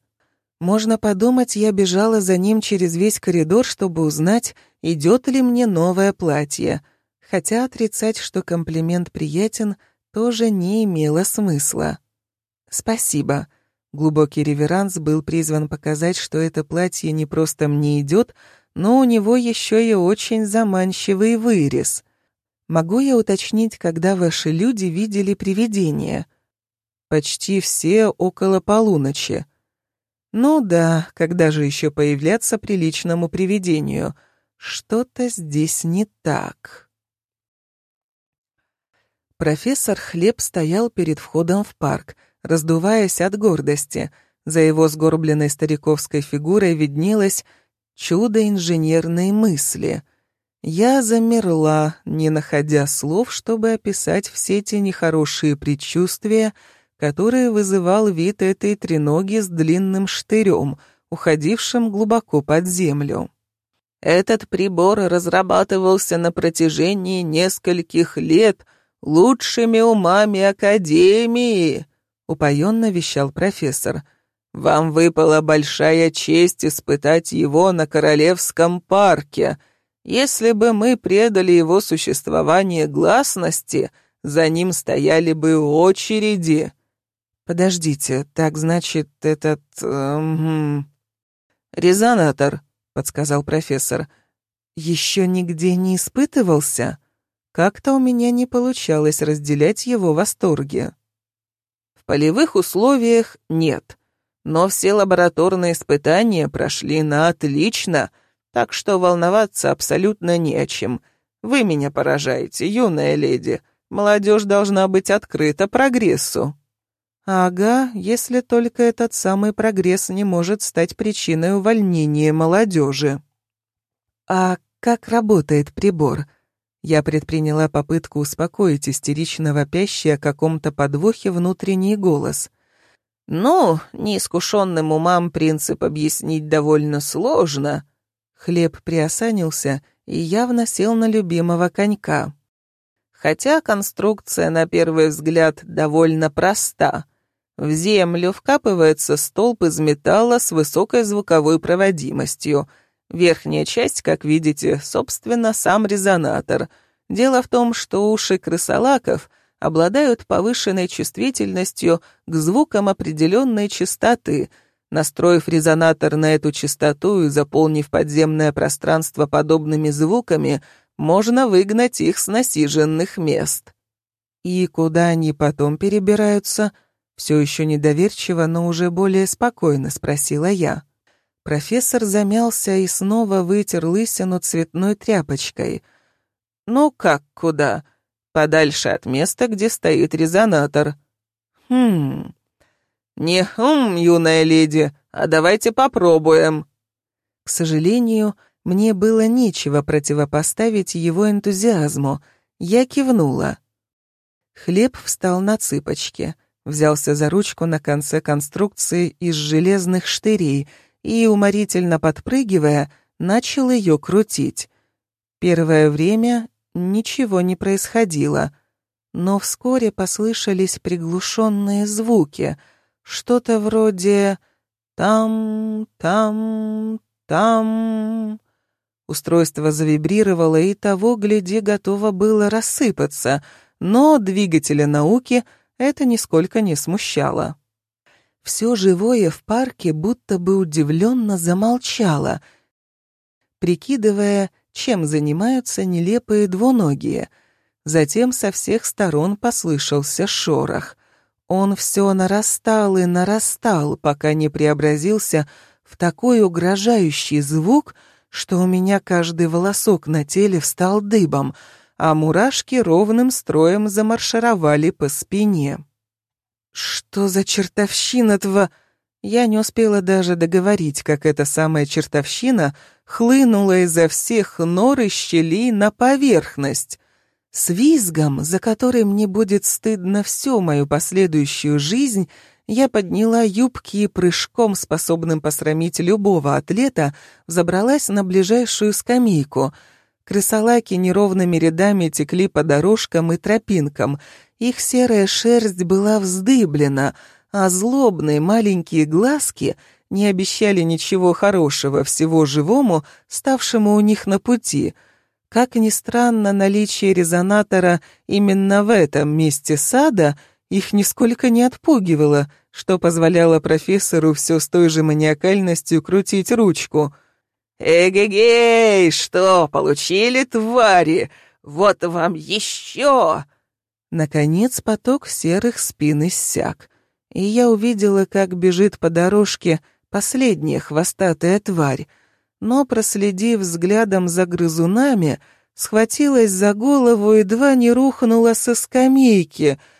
Можно подумать, я бежала за ним через весь коридор, чтобы узнать, идет ли мне новое платье. Хотя отрицать, что комплимент приятен, тоже не имело смысла. «Спасибо», Глубокий реверанс был призван показать, что это платье не просто мне идет, но у него еще и очень заманчивый вырез. Могу я уточнить, когда ваши люди видели привидение? Почти все около полуночи. Ну да, когда же еще появляться приличному привидению? Что-то здесь не так. Профессор Хлеб стоял перед входом в парк — раздуваясь от гордости. За его сгорбленной стариковской фигурой виднелось чудо инженерной мысли. Я замерла, не находя слов, чтобы описать все те нехорошие предчувствия, которые вызывал вид этой треноги с длинным штырем, уходившим глубоко под землю. Этот прибор разрабатывался на протяжении нескольких лет лучшими умами Академии, упоенно вещал профессор. «Вам выпала большая честь испытать его на Королевском парке. Если бы мы предали его существование гласности, за ним стояли бы очереди». «Подождите, так значит, этот... Эм... «Резонатор», — подсказал профессор. «Еще нигде не испытывался?» Как-то у меня не получалось разделять его восторги полевых условиях нет. Но все лабораторные испытания прошли на отлично, так что волноваться абсолютно не о чем. Вы меня поражаете, юная леди. Молодежь должна быть открыта прогрессу. Ага, если только этот самый прогресс не может стать причиной увольнения молодежи. А как работает прибор? Я предприняла попытку успокоить истерично вопящий о каком-то подвохе внутренний голос. «Ну, неискушенным умам принцип объяснить довольно сложно». Хлеб приосанился и явно сел на любимого конька. Хотя конструкция, на первый взгляд, довольно проста. В землю вкапывается столб из металла с высокой звуковой проводимостью — Верхняя часть, как видите, собственно, сам резонатор. Дело в том, что уши крысолаков обладают повышенной чувствительностью к звукам определенной частоты. Настроив резонатор на эту частоту и заполнив подземное пространство подобными звуками, можно выгнать их с насиженных мест. И куда они потом перебираются? Все еще недоверчиво, но уже более спокойно спросила я. Профессор замялся и снова вытер лысину цветной тряпочкой. «Ну как куда? Подальше от места, где стоит резонатор». «Хм...» «Не хм, юная леди, а давайте попробуем». К сожалению, мне было нечего противопоставить его энтузиазму. Я кивнула. Хлеб встал на цыпочки, взялся за ручку на конце конструкции из железных штырей — и, уморительно подпрыгивая, начал ее крутить. Первое время ничего не происходило, но вскоре послышались приглушенные звуки, Что-то вроде «там, там, там...» Устройство завибрировало и того, гляди, готово было рассыпаться, но двигателя науки это нисколько не смущало. Все живое в парке будто бы удивленно замолчало, прикидывая, чем занимаются нелепые двуногие. Затем со всех сторон послышался шорох. Он все нарастал и нарастал, пока не преобразился в такой угрожающий звук, что у меня каждый волосок на теле встал дыбом, а мурашки ровным строем замаршировали по спине. «Что за чертовщина тва...» Я не успела даже договорить, как эта самая чертовщина хлынула изо всех нор и щелей на поверхность. С визгом, за который мне будет стыдно всю мою последующую жизнь, я подняла юбки и прыжком, способным посрамить любого атлета, забралась на ближайшую скамейку. Крысолаки неровными рядами текли по дорожкам и тропинкам. Их серая шерсть была вздыблена, а злобные маленькие глазки не обещали ничего хорошего всего живому, ставшему у них на пути. Как ни странно, наличие резонатора именно в этом месте сада — их нисколько не отпугивало, что позволяло профессору все с той же маниакальностью крутить ручку. «Эгегей, что, получили, твари? Вот вам еще!» Наконец поток серых спин иссяк, и я увидела, как бежит по дорожке последняя хвостатая тварь, но, проследив взглядом за грызунами, схватилась за голову и едва не рухнула со скамейки —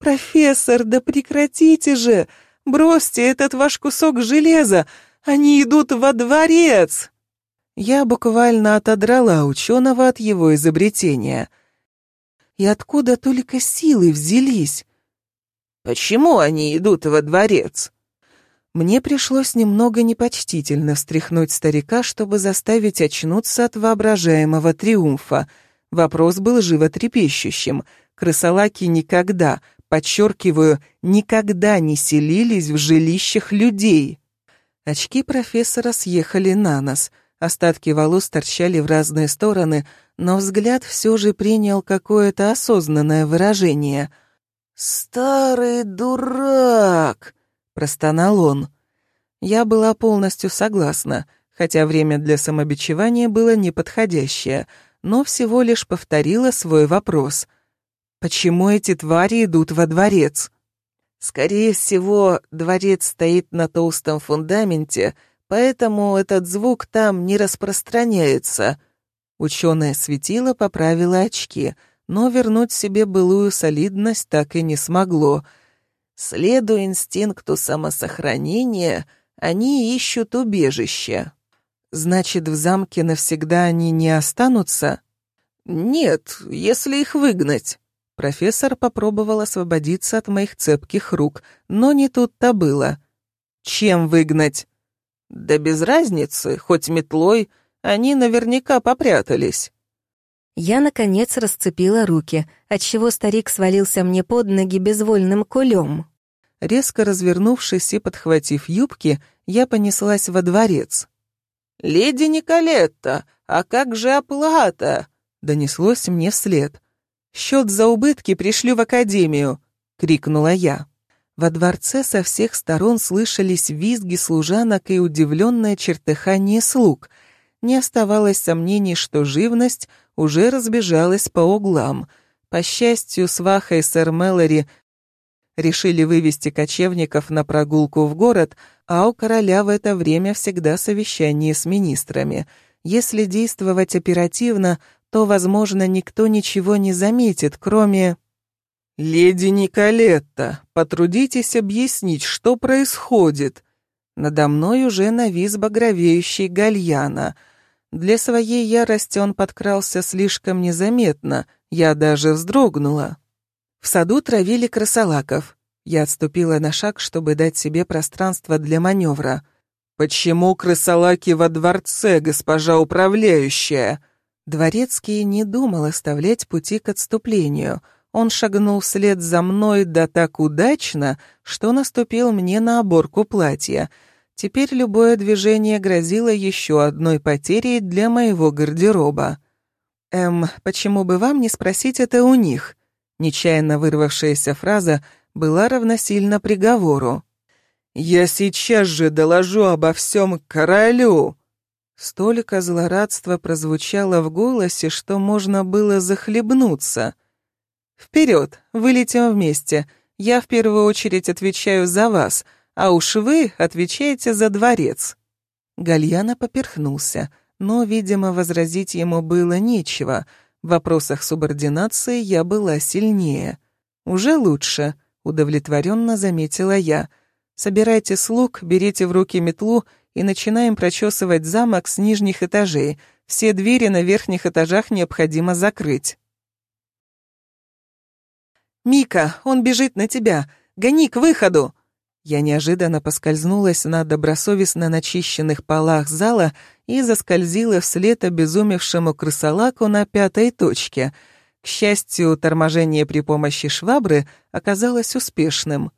«Профессор, да прекратите же! Бросьте этот ваш кусок железа! Они идут во дворец!» Я буквально отодрала ученого от его изобретения. И откуда только силы взялись? «Почему они идут во дворец?» Мне пришлось немного непочтительно встряхнуть старика, чтобы заставить очнуться от воображаемого триумфа. Вопрос был животрепещущим. Крысолаки никогда, подчеркиваю, никогда не селились в жилищах людей. Очки профессора съехали на нос, остатки волос торчали в разные стороны, но взгляд все же принял какое-то осознанное выражение. «Старый дурак!» — простонал он. Я была полностью согласна, хотя время для самобичевания было неподходящее, но всего лишь повторила свой вопрос — Почему эти твари идут во дворец? Скорее всего, дворец стоит на толстом фундаменте, поэтому этот звук там не распространяется. Ученое светило поправило очки, но вернуть себе былую солидность так и не смогло. Следуя инстинкту самосохранения, они ищут убежище. Значит, в замке навсегда они не останутся? Нет, если их выгнать. Профессор попробовал освободиться от моих цепких рук, но не тут-то было. «Чем выгнать?» «Да без разницы, хоть метлой, они наверняка попрятались». Я, наконец, расцепила руки, отчего старик свалился мне под ноги безвольным кулем. Резко развернувшись и подхватив юбки, я понеслась во дворец. «Леди Николетта, а как же оплата?» — донеслось мне вслед. Счет за убытки пришлю в академию!» — крикнула я. Во дворце со всех сторон слышались визги служанок и удивленное чертыхание слуг. Не оставалось сомнений, что живность уже разбежалась по углам. По счастью, Сваха и сэр Мэлори решили вывести кочевников на прогулку в город, а у короля в это время всегда совещание с министрами. Если действовать оперативно, то, возможно, никто ничего не заметит, кроме... «Леди Николетта, потрудитесь объяснить, что происходит». Надо мной уже навис багровеющий гальяна. Для своей ярости он подкрался слишком незаметно, я даже вздрогнула. В саду травили красолаков. Я отступила на шаг, чтобы дать себе пространство для маневра. «Почему крысолаки во дворце, госпожа управляющая?» Дворецкий не думал оставлять пути к отступлению. Он шагнул вслед за мной да так удачно, что наступил мне на оборку платья. Теперь любое движение грозило еще одной потерей для моего гардероба. «Эм, почему бы вам не спросить это у них?» Нечаянно вырвавшаяся фраза была равносильна приговору. «Я сейчас же доложу обо всем королю!» Столько злорадства прозвучало в голосе, что можно было захлебнуться. «Вперед, вылетим вместе. Я в первую очередь отвечаю за вас, а уж вы отвечаете за дворец». Гальяна поперхнулся, но, видимо, возразить ему было нечего. В вопросах субординации я была сильнее. «Уже лучше», — удовлетворенно заметила я. «Собирайте слуг, берите в руки метлу и начинаем прочесывать замок с нижних этажей. Все двери на верхних этажах необходимо закрыть». «Мика, он бежит на тебя! Гони к выходу!» Я неожиданно поскользнулась на добросовестно начищенных полах зала и заскользила вслед обезумевшему крысолаку на пятой точке. К счастью, торможение при помощи швабры оказалось успешным.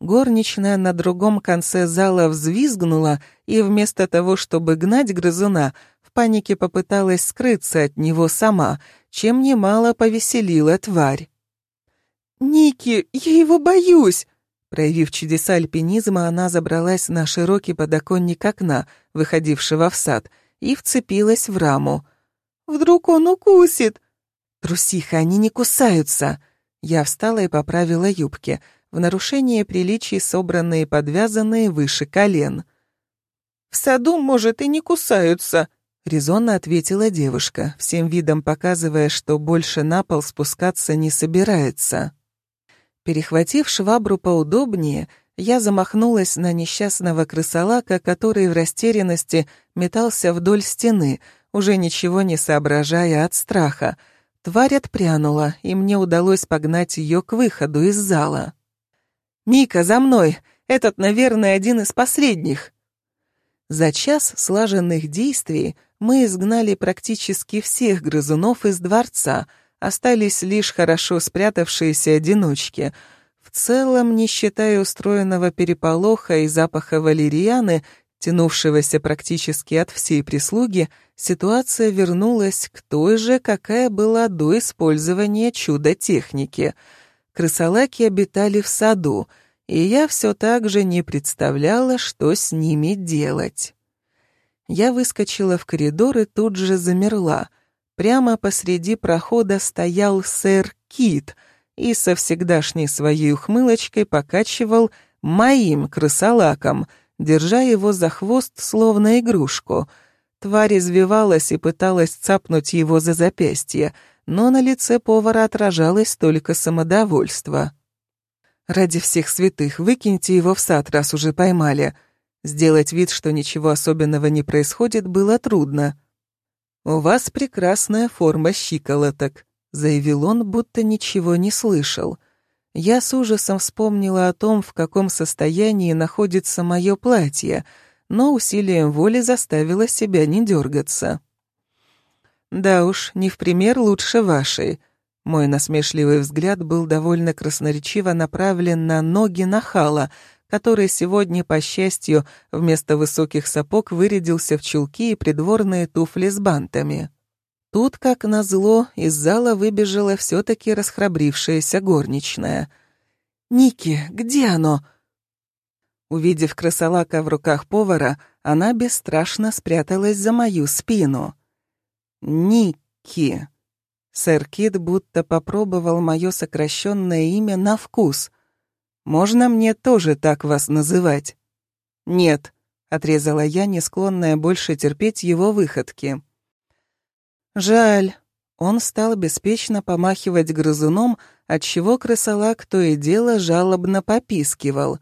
Горничная на другом конце зала взвизгнула и вместо того, чтобы гнать грызуна, в панике попыталась скрыться от него сама, чем немало повеселила тварь. «Ники, я его боюсь!» Проявив чудеса альпинизма, она забралась на широкий подоконник окна, выходившего в сад, и вцепилась в раму. «Вдруг он укусит?» «Трусиха, они не кусаются!» Я встала и поправила юбки — в нарушение приличий собранные подвязанные выше колен. «В саду, может, и не кусаются», — резонно ответила девушка, всем видом показывая, что больше на пол спускаться не собирается. Перехватив швабру поудобнее, я замахнулась на несчастного крысолака, который в растерянности метался вдоль стены, уже ничего не соображая от страха. Тварь отпрянула, и мне удалось погнать ее к выходу из зала. «Мика, за мной! Этот, наверное, один из последних!» За час слаженных действий мы изгнали практически всех грызунов из дворца, остались лишь хорошо спрятавшиеся одиночки. В целом, не считая устроенного переполоха и запаха валерьяны, тянувшегося практически от всей прислуги, ситуация вернулась к той же, какая была до использования чудо-техники — крысолаки обитали в саду, и я все так же не представляла, что с ними делать. Я выскочила в коридор и тут же замерла. Прямо посреди прохода стоял сэр Кит и со всегдашней своей ухмылочкой покачивал моим крысолаком, держа его за хвост, словно игрушку. Тварь извивалась и пыталась цапнуть его за запястье — но на лице повара отражалось только самодовольство. «Ради всех святых, выкиньте его в сад, раз уже поймали». Сделать вид, что ничего особенного не происходит, было трудно. «У вас прекрасная форма щиколоток», — заявил он, будто ничего не слышал. Я с ужасом вспомнила о том, в каком состоянии находится мое платье, но усилием воли заставила себя не дергаться. Да уж, не в пример лучше вашей. Мой насмешливый взгляд был довольно красноречиво направлен на ноги нахала, который сегодня, по счастью, вместо высоких сапог вырядился в чулки и придворные туфли с бантами. Тут, как назло, из зала выбежала все-таки расхрабрившаяся горничная. «Ники, где оно?» Увидев крысолака в руках повара, она бесстрашно спряталась за мою спину. Никки. Сэр Кит будто попробовал мое сокращенное имя на вкус. Можно мне тоже так вас называть? Нет, отрезала я, не склонная больше терпеть его выходки. Жаль. Он стал беспечно помахивать грызуном, отчего крысолак то и дело жалобно попискивал.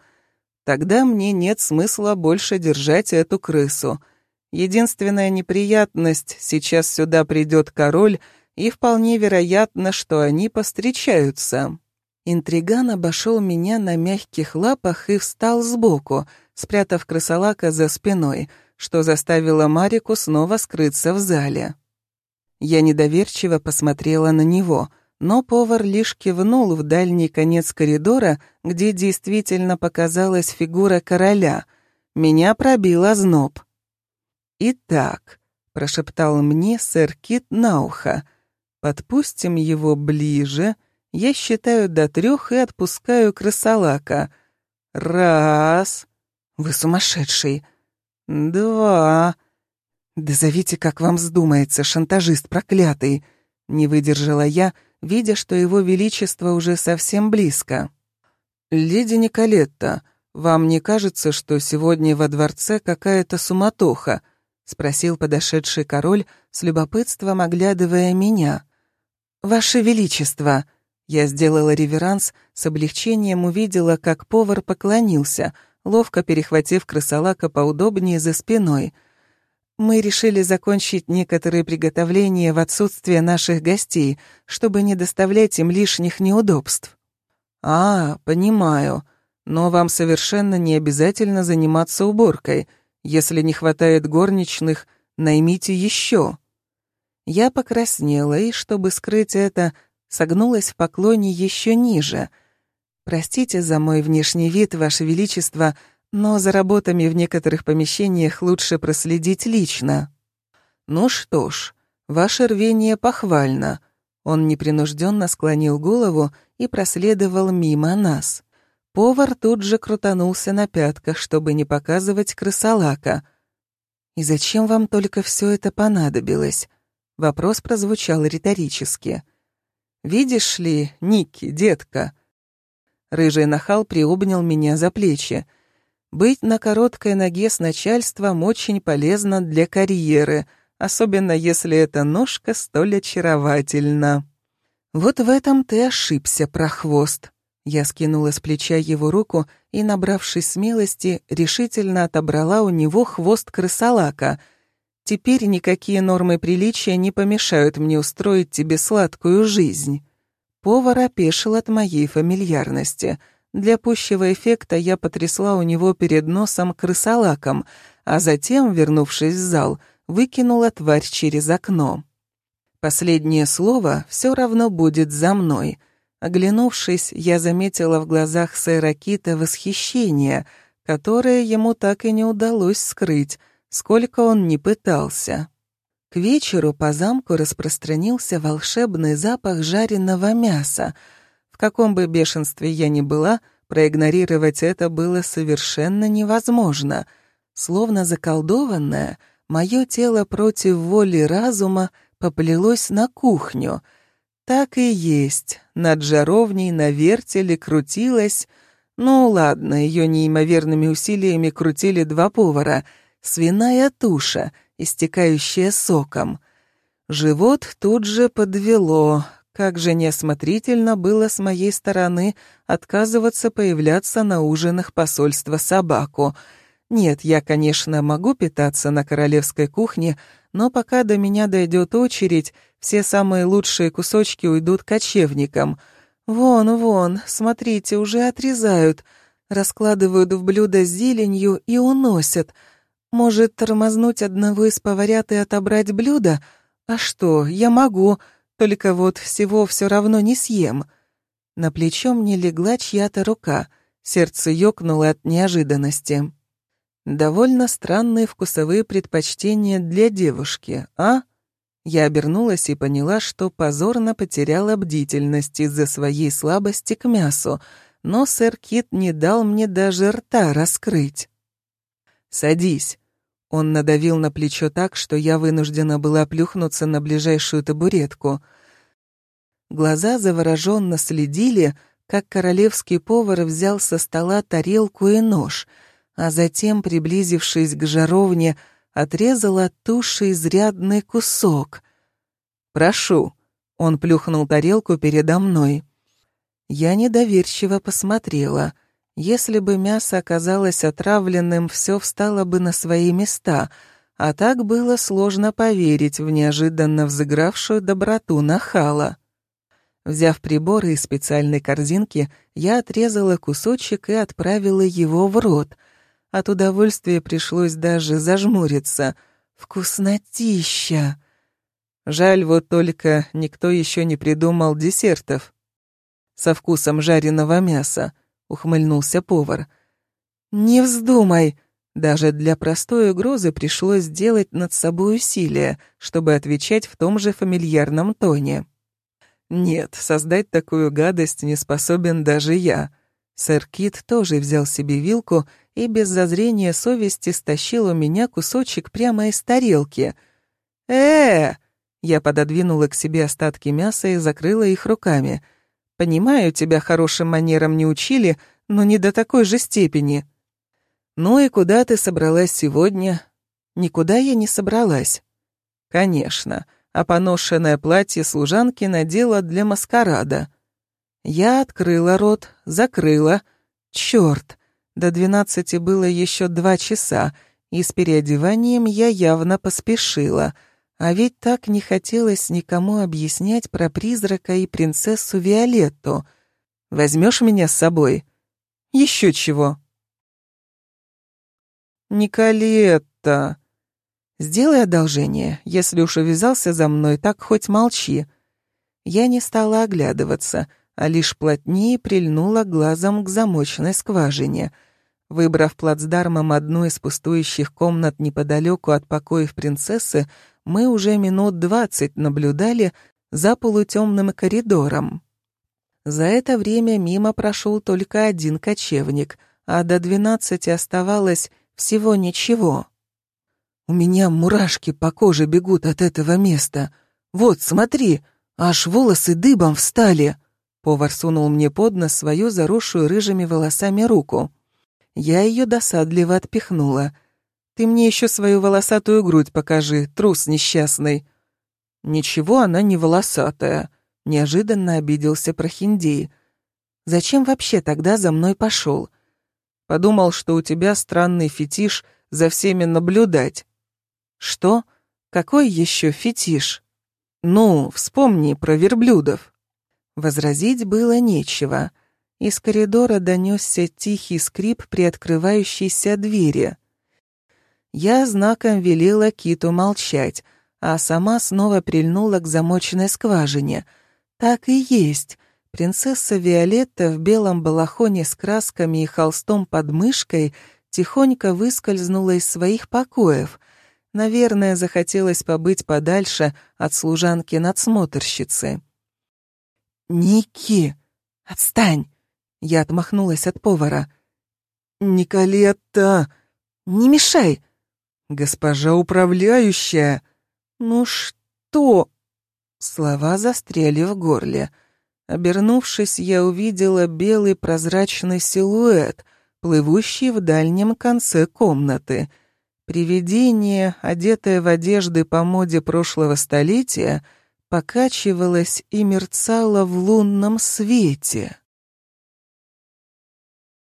Тогда мне нет смысла больше держать эту крысу — Единственная неприятность, сейчас сюда придет король, и вполне вероятно, что они постречаются. Интриган обошел меня на мягких лапах и встал сбоку, спрятав крысолака за спиной, что заставило Марику снова скрыться в зале. Я недоверчиво посмотрела на него. но повар лишь кивнул в дальний конец коридора, где действительно показалась фигура короля. Меня пробил озноб. «Итак», — прошептал мне сэр Кит на ухо, — «подпустим его ближе, я считаю до трех и отпускаю крысолака. Раз...» «Вы сумасшедший!» «Два...» «Да зовите, как вам вздумается, шантажист проклятый!» Не выдержала я, видя, что его величество уже совсем близко. «Леди Николетта, вам не кажется, что сегодня во дворце какая-то суматоха?» — спросил подошедший король, с любопытством оглядывая меня. «Ваше Величество!» Я сделала реверанс, с облегчением увидела, как повар поклонился, ловко перехватив крысолака поудобнее за спиной. «Мы решили закончить некоторые приготовления в отсутствие наших гостей, чтобы не доставлять им лишних неудобств». «А, понимаю. Но вам совершенно не обязательно заниматься уборкой. Если не хватает горничных, наймите еще». Я покраснела, и, чтобы скрыть это, согнулась в поклоне еще ниже — Простите за мой внешний вид, Ваше Величество, но за работами в некоторых помещениях лучше проследить лично. Ну что ж, ваше рвение похвально. Он непринужденно склонил голову и проследовал мимо нас. Повар тут же крутанулся на пятках, чтобы не показывать крысолака. «И зачем вам только все это понадобилось?» Вопрос прозвучал риторически. «Видишь ли, Ники, детка», Рыжий нахал приобнял меня за плечи. Быть на короткой ноге с начальством очень полезно для карьеры, особенно если эта ножка столь очаровательна. Вот в этом ты ошибся, прохвост. Я скинула с плеча его руку и, набравшись смелости, решительно отобрала у него хвост крысолака. Теперь никакие нормы приличия не помешают мне устроить тебе сладкую жизнь. Повар опешил от моей фамильярности. Для пущего эффекта я потрясла у него перед носом крысолаком, а затем, вернувшись в зал, выкинула тварь через окно. Последнее слово все равно будет за мной. Оглянувшись, я заметила в глазах сэра Кита восхищение, которое ему так и не удалось скрыть, сколько он ни пытался. К вечеру по замку распространился волшебный запах жареного мяса. В каком бы бешенстве я ни была, проигнорировать это было совершенно невозможно. Словно заколдованное, мое тело против воли разума поплелось на кухню. Так и есть, над жаровней на вертеле крутилась... Ну ладно, ее неимоверными усилиями крутили два повара. Свиная туша — истекающее соком. Живот тут же подвело. Как же неосмотрительно было с моей стороны отказываться появляться на ужинах посольства собаку. Нет, я, конечно, могу питаться на королевской кухне, но пока до меня дойдет очередь, все самые лучшие кусочки уйдут кочевникам. Вон, вон, смотрите, уже отрезают, раскладывают в блюдо с зеленью и уносят — может, тормознуть одного из поварят и отобрать блюдо? А что, я могу, только вот всего все равно не съем. На плечо мне легла чья-то рука, сердце ёкнуло от неожиданности. Довольно странные вкусовые предпочтения для девушки, а? Я обернулась и поняла, что позорно потеряла бдительность из-за своей слабости к мясу, но сэр Кит не дал мне даже рта раскрыть. «Садись», он надавил на плечо так, что я вынуждена была плюхнуться на ближайшую табуретку. Глаза завороженно следили, как королевский повар взял со стола тарелку и нож, а затем, приблизившись к жаровне, отрезал от туши изрядный кусок. «Прошу», — он плюхнул тарелку передо мной. Я недоверчиво посмотрела — если бы мясо оказалось отравленным, все встало бы на свои места, а так было сложно поверить в неожиданно взыгравшую доброту нахала. Взяв приборы из специальной корзинки, я отрезала кусочек и отправила его в рот. От удовольствия пришлось даже зажмуриться. Вкуснотища! Жаль вот только, никто еще не придумал десертов. Со вкусом жареного мяса, ухмыльнулся повар. Не вздумай. Даже для простой угрозы пришлось сделать над собой усилие, чтобы отвечать в том же фамильярном тоне. Нет, создать такую гадость не способен даже я. Сэр Кит тоже взял себе вилку и без зазрения совести стащил у меня кусочек прямо из тарелки. э, Я пододвинула к себе остатки мяса и закрыла их руками. «Понимаю, тебя хорошим манерам не учили, но не до такой же степени». «Ну и куда ты собралась сегодня?» «Никуда я не собралась». «Конечно а поношенное платье служанки надела для маскарада. Я открыла рот, закрыла. Чёрт, до двенадцати было еще два часа, и с переодеванием я явно поспешила. А ведь так не хотелось никому объяснять про призрака и принцессу Виолетту. Возьмешь меня с собой? Еще чего? «Николетта!» «Сделай одолжение, если уж увязался за мной, так хоть молчи». Я не стала оглядываться, а лишь плотнее прильнула глазом к замочной скважине. Выбрав плацдармом одну из пустующих комнат неподалеку от покоев принцессы, мы уже минут двадцать наблюдали за полутемным коридором. За это время мимо прошел только один кочевник, а до двенадцати оставалось всего ничего. У меня мурашки по коже бегут от этого места. Вот, смотри, аж волосы дыбом встали. Повар сунул мне под нос свою заросшую рыжими волосами руку. Я ее досадливо отпихнула. «Ты мне еще свою волосатую грудь покажи, трус несчастный». «Ничего она не волосатая», — неожиданно обиделся Прохиндей. «Зачем вообще тогда за мной пошел?» «Подумал, что у тебя странный фетиш за всеми наблюдать. Что? Какой еще фетиш? Ну, вспомни про верблюдов. Возразить было нечего. Из коридора донесся тихий скрип при открывающейся двери. Я знаком велела Киту молчать, а сама снова прильнула к замоченной скважине. Так и есть. Принцесса Виолетта в белом балахоне с красками и холстом под мышкой тихонько выскользнула из своих покоев — Наверное, захотелось побыть подальше от служанки-надсмотрщицы. «Ники! Отстань!» Я отмахнулась от повара. «Николетта! Не мешай!» «Госпожа управляющая!» «Ну что?» Слова застряли в горле. Обернувшись, я увидела белый прозрачный силуэт, плывущий в дальнем конце комнаты — Привидение, одетое в одежды по моде прошлого столетия, покачивалось и мерцало в лунном свете.